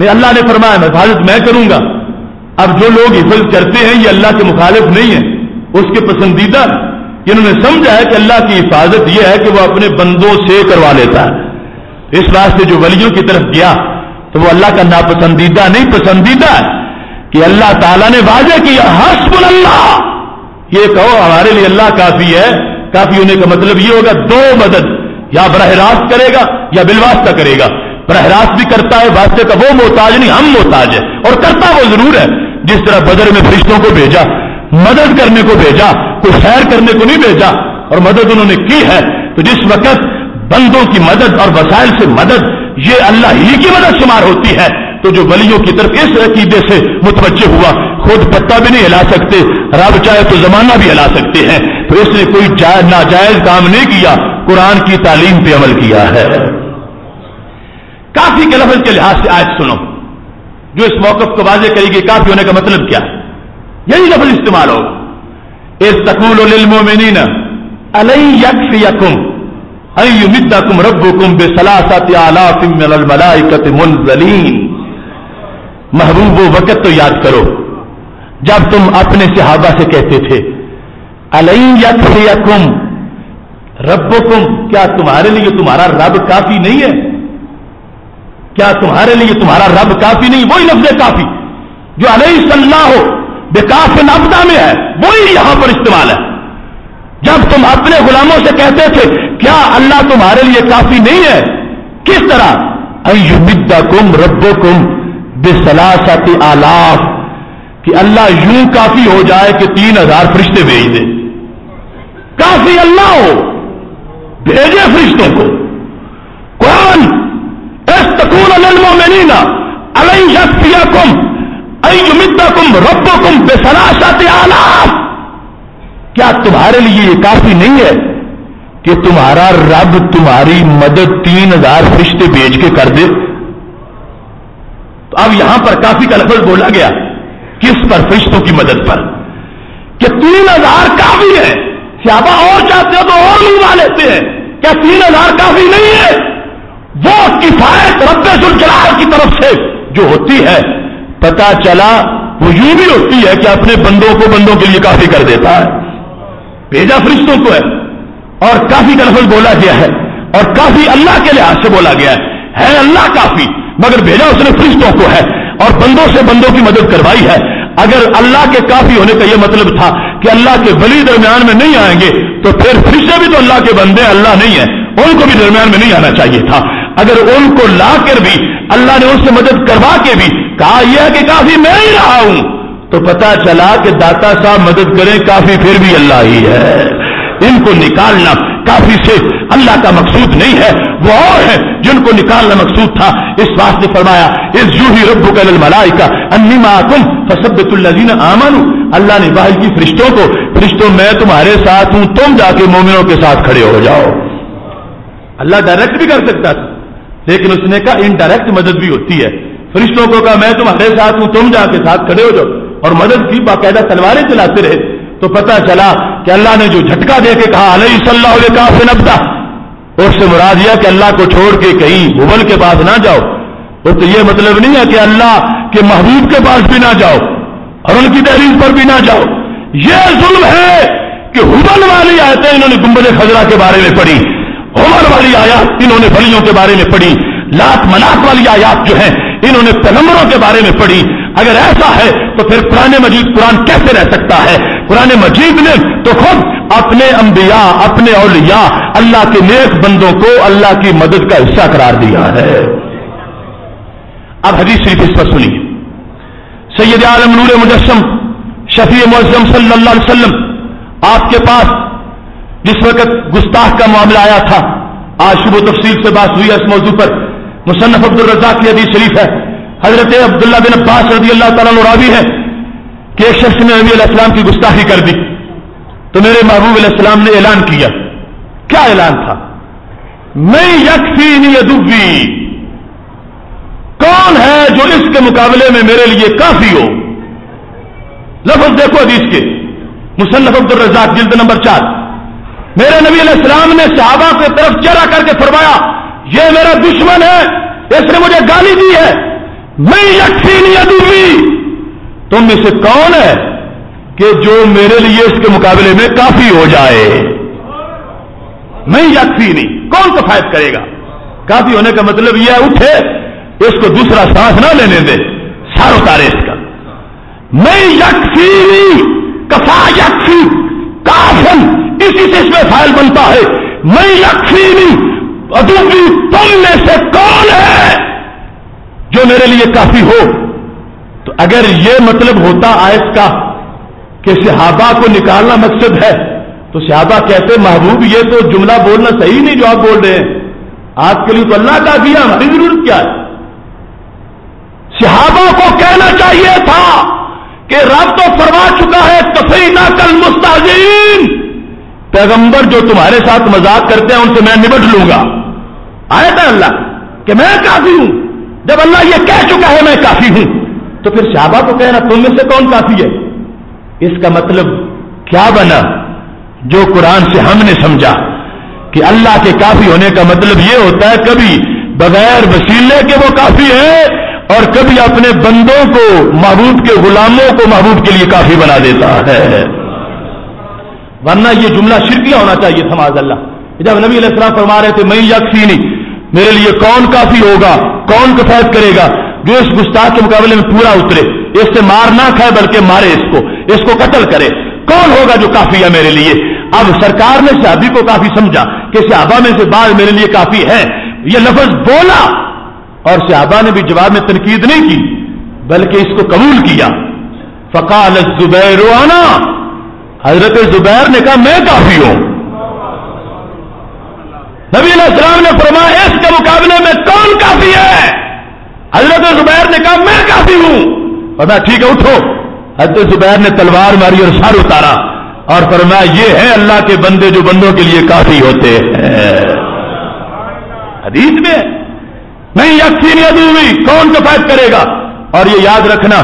में अल्लाह ने फरमाया हिफाजत मैं करूँगा। अब जो लोग हिफाजत करते हैं, ये अल्लाह के मुखालिफ नहीं है। उसके पसंदीदा, इन्होंने समझा है कि अल्लाह की हिफाजत यह है कि वो अपने बंदों से करवा लेता है। इस वास्ते जो वलियों की तरफ़ गया तो वो अल्लाह का नापसंदीदा नहीं, पसंदीदा है कि अल्लाह ताला ने वाजे किया हसबुल अल्लाह ये कहो, हमारे लिए अल्लाह काफ़ी है। काफ़ी होने का मतलब ये होगा, दो मदद। या बरह करेगा, या बिलवास्ता करेगा। बरह भी करता है, वास्ते का वो मोहताज नहीं, हम मोहताज है। और करता वो ज़रूर है। जिस तरह बदर में फरिश्तों को भेजा, मदद करने को भेजा, कोई खैर करने को नहीं भेजा, और मदद उन्होंने की है तो जिस वक्त बंदों की मदद और वसाइल से मदद, ये अल्लाह ही की मदद शुमार होती है। तो जो वलियों की तरफ़ इस अकीदे से मुतवजह हुआ, खुद पत्ता भी नहीं हिला सकते रब चाहे तो जमाना भी हिला सकते हैं। तो इसने कोई नाजायज काम नहीं किया, कुरान की तालीम पे अमल किया है। काफ़ी के लफज के लिहाज से आज सुनो। जो इस मौकफ को वाजे करेगी, काफ़ी होने का मतलब क्या? है यही लफज इस्तेमाल होगा इस तकूल मोमिन अलई यकफ यकुम अयुमिद्दकुम रब्बुकुम बेसलासत आलाफिमलाइकत मुनजलीन। महबूब वो वक़्त तो याद करो, जब तुम अपने सिहाबा से कहते थे अलई यकुम रब्बुकुम क्या तुम्हारे लिए तुम्हारा रब काफ़ी नहीं है? क्या तुम्हारे लिए तुम्हारा रब काफ़ी नहीं? वही लफ्ज काफ़ी, जो अलई सल्लाह बेकाफ नबदा में है, वही यहाँ पर इस्तेमाल है। जब तुम अपने गुलामों से कहते थे, क्या अल्लाह तुम्हारे लिए काफ़ी नहीं है? किस तरह? अयुमिद्दा कुम रब्बो कुम बेसलासत आलाफ, कि अल्लाह यूँ काफ़ी हो जाए कि तीन हज़ार फरिश्ते भेज दे। काफ़ी अल्लाह हो, भेजे फरिश्तों को। कौन तकून अलैकुम अयुमिद्दकुम रब्बकुम बेसलासत आलाफ। क्या तुम्हारे लिए ये काफ़ी नहीं है कि तुम्हारा रब तुम्हारी मदद तीन हज़ार फरिश्ते भेज के कर दे? अब यहाँ पर काफ़ी का लफज बोला गया किस पर फरिश्तों की मदद पर कि तीन हज़ार काफ़ी है? सियाबा और चाहते हो तो और मंगवा लेते हैं। क्या तीन हज़ार काफ़ी नहीं है? वो किफायत रब्बुलजलाल की तरफ़ से जो होती है, पता चला, वो यूँ भी होती है कि अपने बंदों को बंदों के लिए काफ़ी कर देता है। भेजा फरिश्तों को है। और काफ़ी का लफज बोला गया है। और काफ़ी अल्लाह के लिहाज से बोला गया है। है अल्लाह काफ़ी। मगर भेजा उसने फरिश्तों को है और बंदों से बंदों की मदद करवाई है। अगर अल्लाह के काफ़ी होने का यह मतलब था कि अल्लाह के वली दरमियान में नहीं आएँगे तो फिर फरिश्ते भी तो अल्लाह के बंदे अल्लाह नहीं है। उनको भी दरमियान में नहीं आना चाहिए था। अगर उनको लाकर भी अल्लाह ने उनसे मदद करवा के भी कहा यह कि काफ़ी मैं ही रहा हूँ तो पता चला कि दाता साहब मदद करें, काफ़ी फिर भी अल्लाह ही है। इनको निकालना काफ़ी से अल्लाह का मकसूद नहीं है, वो और है जिनको निकालना मकसूद था। इस वास्ते फरमाया इस जू ही रब्बू कल मलाई का अन्नीमाकुम फसबतुल्लाजीन आमानू। अल्लाह ने वाहिद की फरिश्तों को, फरिश्तों, मैं तुम्हारे साथ हूँ, तुम जाके मोमिनों के साथ खड़े हो जाओ। अल्लाह डायरेक्ट भी कर सकता था, लेकिन उसने कहा इनडायरेक्ट मदद भी होती है। फरिश्तों को कहा, मैं तुम्हारे साथ हूँ, तुम जाके साथ खड़े हो जाओ। और मदद की बाकायदा तलवारें चलाते रहे। तो पता चला कि अल्लाह ने जो झटका दे के कहा अलई सल्लाह काफ़ी उससे मुराद यह कि अल्लाह को छोड़ के कहीं भुवन के पास ना जाओ। वो तो ये मतलब नहीं है कि अल्लाह के महबूब के पास भी ना जाओ और उनकी तहरीर पर भी ना जाओ। ये जुल्म है कि हुबल वाली आयतें इन्होंने गुंबद खजरा के बारे में पढ़ी, उमर वाली आयात इन्होंने बलियों के बारे में पढ़ी, लात मनात वाली आयात जो है इन्होंने पैगंबरों के बारे में पढ़ी। अगर ऐसा है तो फिर पुराने मजीद कुरान कैसे रह सकता है? पुराने मजीद ने तो खुद अपने अंबिया, अपने औलिया, अल्लाह के नेक बंदों को अल्लाह की मदद का हिस्सा करार दिया है। अब हदीस शरीफ इस पर सुनिए। सैयद आलम नूर मुजस्म शफी मुजम वसल्लम, आपके पास जिस वक्त गुस्ताख का मामला आया था, आज शुभ तफसील से बात हुई है इस मौजू पर। मुसन्फ अब्दुल रजाक की हदीस शरीफ है। हज़रत अब्दुल्ला बिन अब्बास रज़ी अल्लाह तरावी है कि एक शख्स ने नबी अलैहिस्सलाम की गुस्ताखी कर दी। तो मेरे महबूब अलैहिस्सलाम ने ऐलान किया। क्या ऐलान था? मैं यकफी यदुबी कौन है जो इसके मुकाबले में मेरे लिए काफ़ी हो? लफज देखो हदीस के। मुसन्फ अब्दुल रजाक, जिल्द नंबर चार। मेरे नबी इस्लाम ने साहबा की तरफ़ चेहरा करके फरमाया, ये मेरा दुश्मन है, इसने मुझे गाली दी है। मैं यक्षी नहीं अदूबी तुम में से कौन है कि जो मेरे लिए इसके मुकाबले में काफ़ी हो जाए? मैं यक्षी नहीं कौन कफायत करेगा? काफ़ी होने का मतलब यह उठे, इसको दूसरा सांस ना लेने दे। सार उतारे इसका। मैं यक्षी कफा यक्षी काफन इसी से इसमें फ़ाइल बनता है। मैं यक्षी अदूबी, तुम में से कौन है? जो मेरे लिए काफ़ी हो तो अगर यह मतलब होता आयत का कि सिहाबा को निकालना मकसद है तो सिहाबा कहते महबूब, ये तो जुमला बोलना सही नहीं जो आप बोल रहे हैं। आपके लिए तो अल्लाह का दिया, हमारी ज़रूरत क्या है? सिहाबा को कहना चाहिए था कि रब तो फरमा चुका है, कफी ना कल मुस्ताजीन। पैगंबर जो तुम्हारे साथ मज़ाक करते हैं, उनसे मैं निबट लूँगा। आया था अल्लाह, कि मैं काफ़ी हूँ। जब अल्लाह ये कह चुका है, मैं काफ़ी हूँ। तो फिर शाहबा को कहना, तुम में से कौन काफ़ी है? इसका मतलब क्या बना? जो कुरान से हमने समझा कि अल्लाह के काफ़ी होने का मतलब यह होता है, कभी बगैर वसीले के वो काफ़ी है, और कभी अपने बंदों को, महबूब के गुलामों को महबूब के लिए काफ़ी बना देता है। वरना यह जुमला शिरकिया होना चाहिए था अल्लाह जब नबी फरमा रहे थे, मैं यकसीनी मेरे लिए कौन काफ़ी होगा? कौन किफायत करेगा? जो इस गुस्ताख के मुकाबले में पूरा उतरे। इससे मार ना खाए, बल्कि मारे इसको। इसको कत्ल करे। कौन होगा जो काफ़ी है मेरे लिए? अब सरकार ने शादी को काफ़ी समझा कि सियाबा में से बाद मेरे लिए काफ़ी है। ये लफज बोला। और सियाबा ने भी जवाब में तनकीद नहीं की, बल्कि इसको कबूल किया। फकाल जुबैर आना। हज़रत जुबैर ने कहा, मैं काफ़ी हूँ। नबी सलाम ने फरमाया, इसके मुकाबले में कौन काफ़ी है? हज़रत जुबैर ने कहा, मैं काफ़ी हूँ। और मैं ठीक है, उठो। हज़रत जुबैर ने तलवार मारी और सर उतारा और फरमाया, ये है अल्लाह के बंदे जो बंदों के लिए काफ़ी होते हैं। हदीस में नहीं, यकीन अदूवी कौन कफायत करेगा? और ये याद रखना,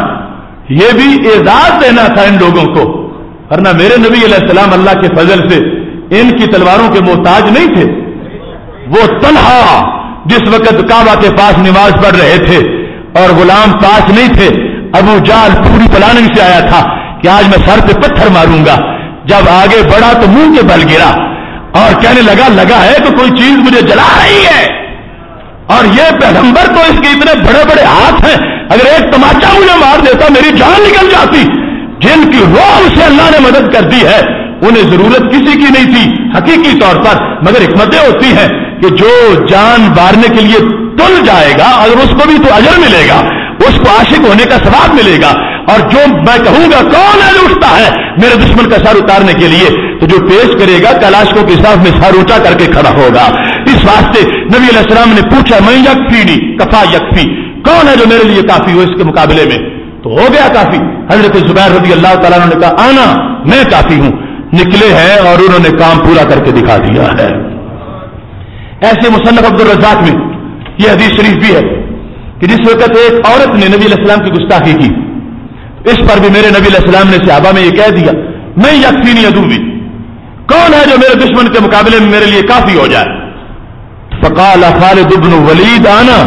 ये भी एजाज देना था इन लोगों को। वरना मेरे नबी सलाम अल्लाह के फजल से इनकी तलवारों के मोहताज नहीं थे। वो तनहा जिस वक्त काबा के पास निवाज पढ़ रहे थे और गुलाम पास नहीं थे, अबू जाल पूरी प्लानिंग से आया था कि आज मैं सर पे पत्थर मारूँगा। जब आगे बढ़ा तो मुँह के बल गिरा और कहने लगा लगा है तो कोई चीज़ मुझे जला रही है। और ये पैगंबर तो इसके इतने बड़े बड़े हाथ हैं, अगर एक तमाचा मुझे मार देता, मेरी जान निकल जाती। जिनकी रोह से अल्लाह ने मदद कर दी है, उन्हें ज़रूरत किसी की नहीं थी, हकीकी तौर पर, मगर हिकमतें होती हैं। कि जो जान मारने के लिए तुल जाएगा, अगर उसको भी तो अजर मिलेगा, उसको आशिक होने का सवाब मिलेगा, और जो मैं कहूँगा कौन है उठता है मेरे दुश्मन का सर उतारने के लिए तो जो पेश करेगा, कैलाशकों के साथ में सर ऊँचा करके खड़ा होगा। इस वास्ते नबी अलैहिस्सलाम ने पूछा, मैं यकफी नी, कफा यकफी, कौन है जो मेरे लिए काफ़ी हो इसके मुकाबले में? तो हो गया काफ़ी। हज़रत जुबैर रबी अल्लाह तला ने कहा, आना, मैं काफ़ी हूँ। निकले हैं और उन्होंने काम पूरा करके दिखा दिया है। ऐसे मुसन्फ अब्दुल रजाक में यह हदीस शरीफ भी है कि जिस वक्त एक औरत ने नबी अलैहिस्सलाम की गुस्ताखी की इस पर भी मेरे नबी अलैहिस्सलाम ने सहाबा में यह कह दिया, मैं यकीनी अदूबी कौन है जो मेरे दुश्मन के मुकाबले में मेरे लिए काफ़ी हो जाए? फकाल खालिद उबन वलीद आना,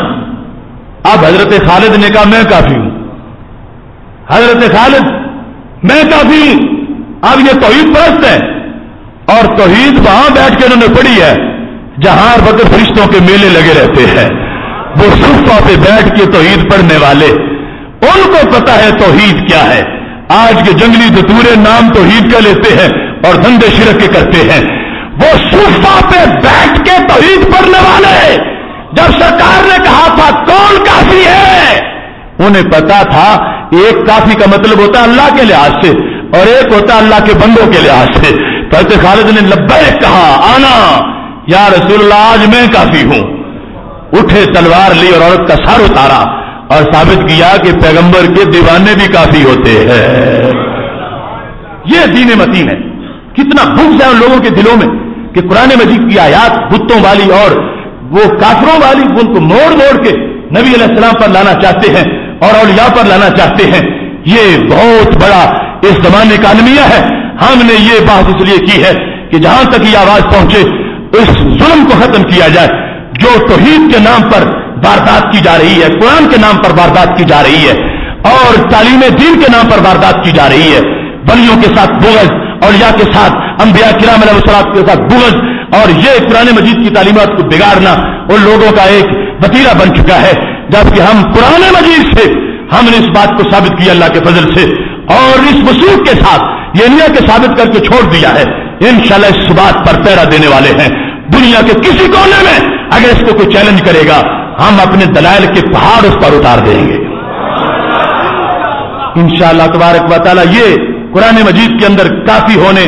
अब हज़रत खालिद ने कहा, मैं काफ़ी हूँ। हज़रत खालिद, मैं काफ़ी हूँ। अब यह तोहीद परस्त है, और तोहीद वहाँ बैठ के उन्होंने पढ़ी है जहाँ वक्त फरिश्तों के मेले लगे रहते हैं। वो सुफा पे बैठ के तोहीद पढ़ने वाले। उनको पता है तोहीद क्या है। आज के जंगली दतूरे नाम तोहीद का लेते हैं और धंधे शिरक के करते हैं। वो सुफा पे बैठ के तोहीद पढ़ने वाले। जब सरकार ने कहा था, कौन काफ़ी है? उन्हें पता था, एक काफ़ी का मतलब होता अल्लाह के लिहाज से और एक होता अल्लाह के बंदों के लिहाज से। तो खालिद ने लब्बैक कहा, आना। या रसूल आज मैं काफ़ी हूँ। उठे तलवार ली और औरत का सर उतारा और साबित किया कि पैगंबर के दीवाने भी काफ़ी होते हैं। यह दीन मतीन है। कितना बुग्ज है उन लोगों के दिलों में कि कुरान मजीद की आयात बुतों वाली और वो काफरों वाली उनको मोड़ मोड़ के नबी सलाम पर लाना चाहते हैं और अलिया पर लाना चाहते हैं। ये बहुत बड़ा इस जमाने का अलमिया है। हमने ये बात इसलिए की है कि जहाँ तक ये आवाज़ पहुँचे इस जुल्म को खत्म किया जाए, जो तोहीद के नाम पर वारदात की जा रही है, कुरान के नाम पर वारदात की जा रही है, और तालीम दीन के नाम पर वारदात की जा रही है बलियों के साथ बुगज या के साथ अम्बिया किराम के साथ बुगज, और ये कुरान मजीद की तालीमत को बिगाड़ना उन लोगों का एक वतीरा बन चुका है, जबकि हम पुराने मजीद से हमने इस बात को साबित किया अल्लाह के फजल से, और इस वसूख के साथ, ये निया के साबित करके छोड़ दिया है। इंशाल्लाह इस बात पर पैरा देने वाले हैं। दुनिया के किसी कोने में अगर इसको कोई चैलेंज करेगा, हम अपने दलाल के पहाड़ उस पर उतार देंगे। इंशाला तबारक ये कुरान मजीद के अंदर काफ़ी होने,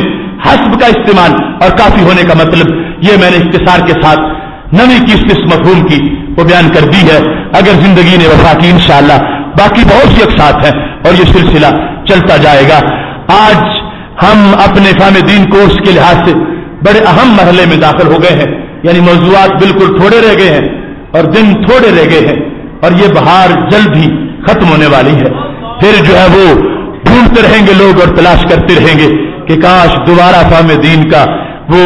हसब का इस्तेमाल और काफ़ी होने का मतलब ये मैंने इख्तिसार के साथ नवी की इस मफहूम की वो बयान कर दी है। अगर ज़िंदगी ने वफा की इंशाला बाकी बहुत सी अकसात हैं और ये सिलसिला चलता जाएगा। आज हम अपने फाम दीन कोर्स के लिहाज से बड़े अहम मरहले में दाखिल हो गए हैं। यानी मौजूद बिल्कुल थोड़े रह गए हैं और दिन थोड़े रह गए हैं और ये बहार जल्द ही खत्म होने वाली है। फिर जो है वो ढूंढते रहेंगे लोग और तलाश करते रहेंगे कि काश दोबारा फाम दीन का वो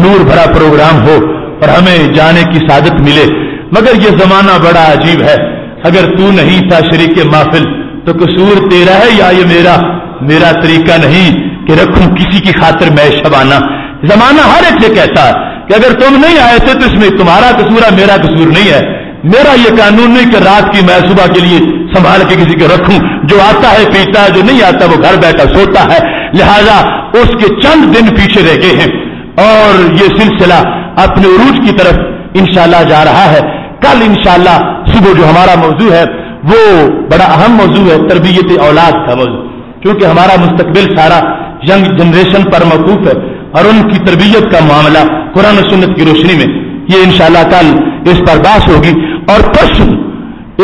नूर भरा प्रोग्राम हो और हमें जाने की सादत मिले। मगर ये जमाना बड़ा अजीब है। अगर तू नहीं था शरीक माफिल तो कसूर तेरा है या ये मेरा? मेरा तरीका नहीं। कि रखूँ किसी की खातिर मैं शबाना। जमाना हर एक से कहता है कि अगर तुम नहीं आए थे तो इसमें तुम्हारा कसूर है, मेरा कसूर नहीं है। मेरा ये कानून नहीं कि रात की मैं सुबह के लिए संभाल के किसी को रखूँ। जो आता है, पीता है, जो नहीं आता, वो घर बैठा सोता है। लिहाजा उसके चंद दिन पीछे रह गए हैं। और ये सिलसिला अपने उरूज की तरफ़ इंशाला जा रहा है। कल इंशाला सुबह जो हमारा मौजू है, वो बड़ा अहम मौजू है तरबियत औलाद का मौजू। क्योंकि हमारा मुस्तकबिल सारा यंग जनरेशन पर मौकूफ है और उनकी तरबियत का मामला कुरान सुन्नत की रोशनी में ये इंशाला कल इस पर बात होगी। और परसों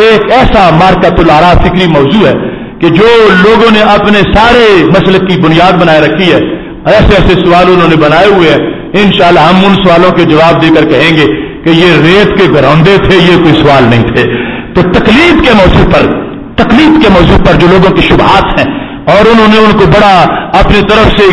एक ऐसा मार्कतुल आरा फिक्री मौजू है कि जो लोगों ने अपने सारे मसल की बुनियाद बनाए रखी है ऐसे ऐसे सवाल उन्होंने बनाए हुए हैं। इंशाला हम उन सवालों के जवाब देकर कहेंगे कि ये रेत के ग्राउंडे थे, ये कोई सवाल नहीं थे। तो तकलीफ़ के मौजू पर, तकलीफ़ के मौजू पर जो लोगों की शुभात हैं और उन्होंने उनको बड़ा अपनी तरफ़ से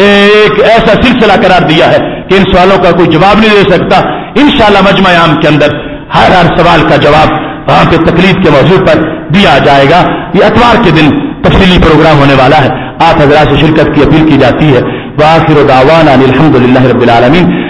एक ऐसा सिलसिला करार दिया है कि इन सवालों का कोई जवाब नहीं दे सकता। इन मजमा आम के अंदर हर हर सवाल का जवाब वहाँ पे तकलीफ़ के मौजू पर दिया जाएगा। ये अतवार के दिन तफसीली प्रोग्राम होने वाला है। आप हजरा से शिरकत की अपील की जाती है। वाखिर दावाना अलहमदिल्ला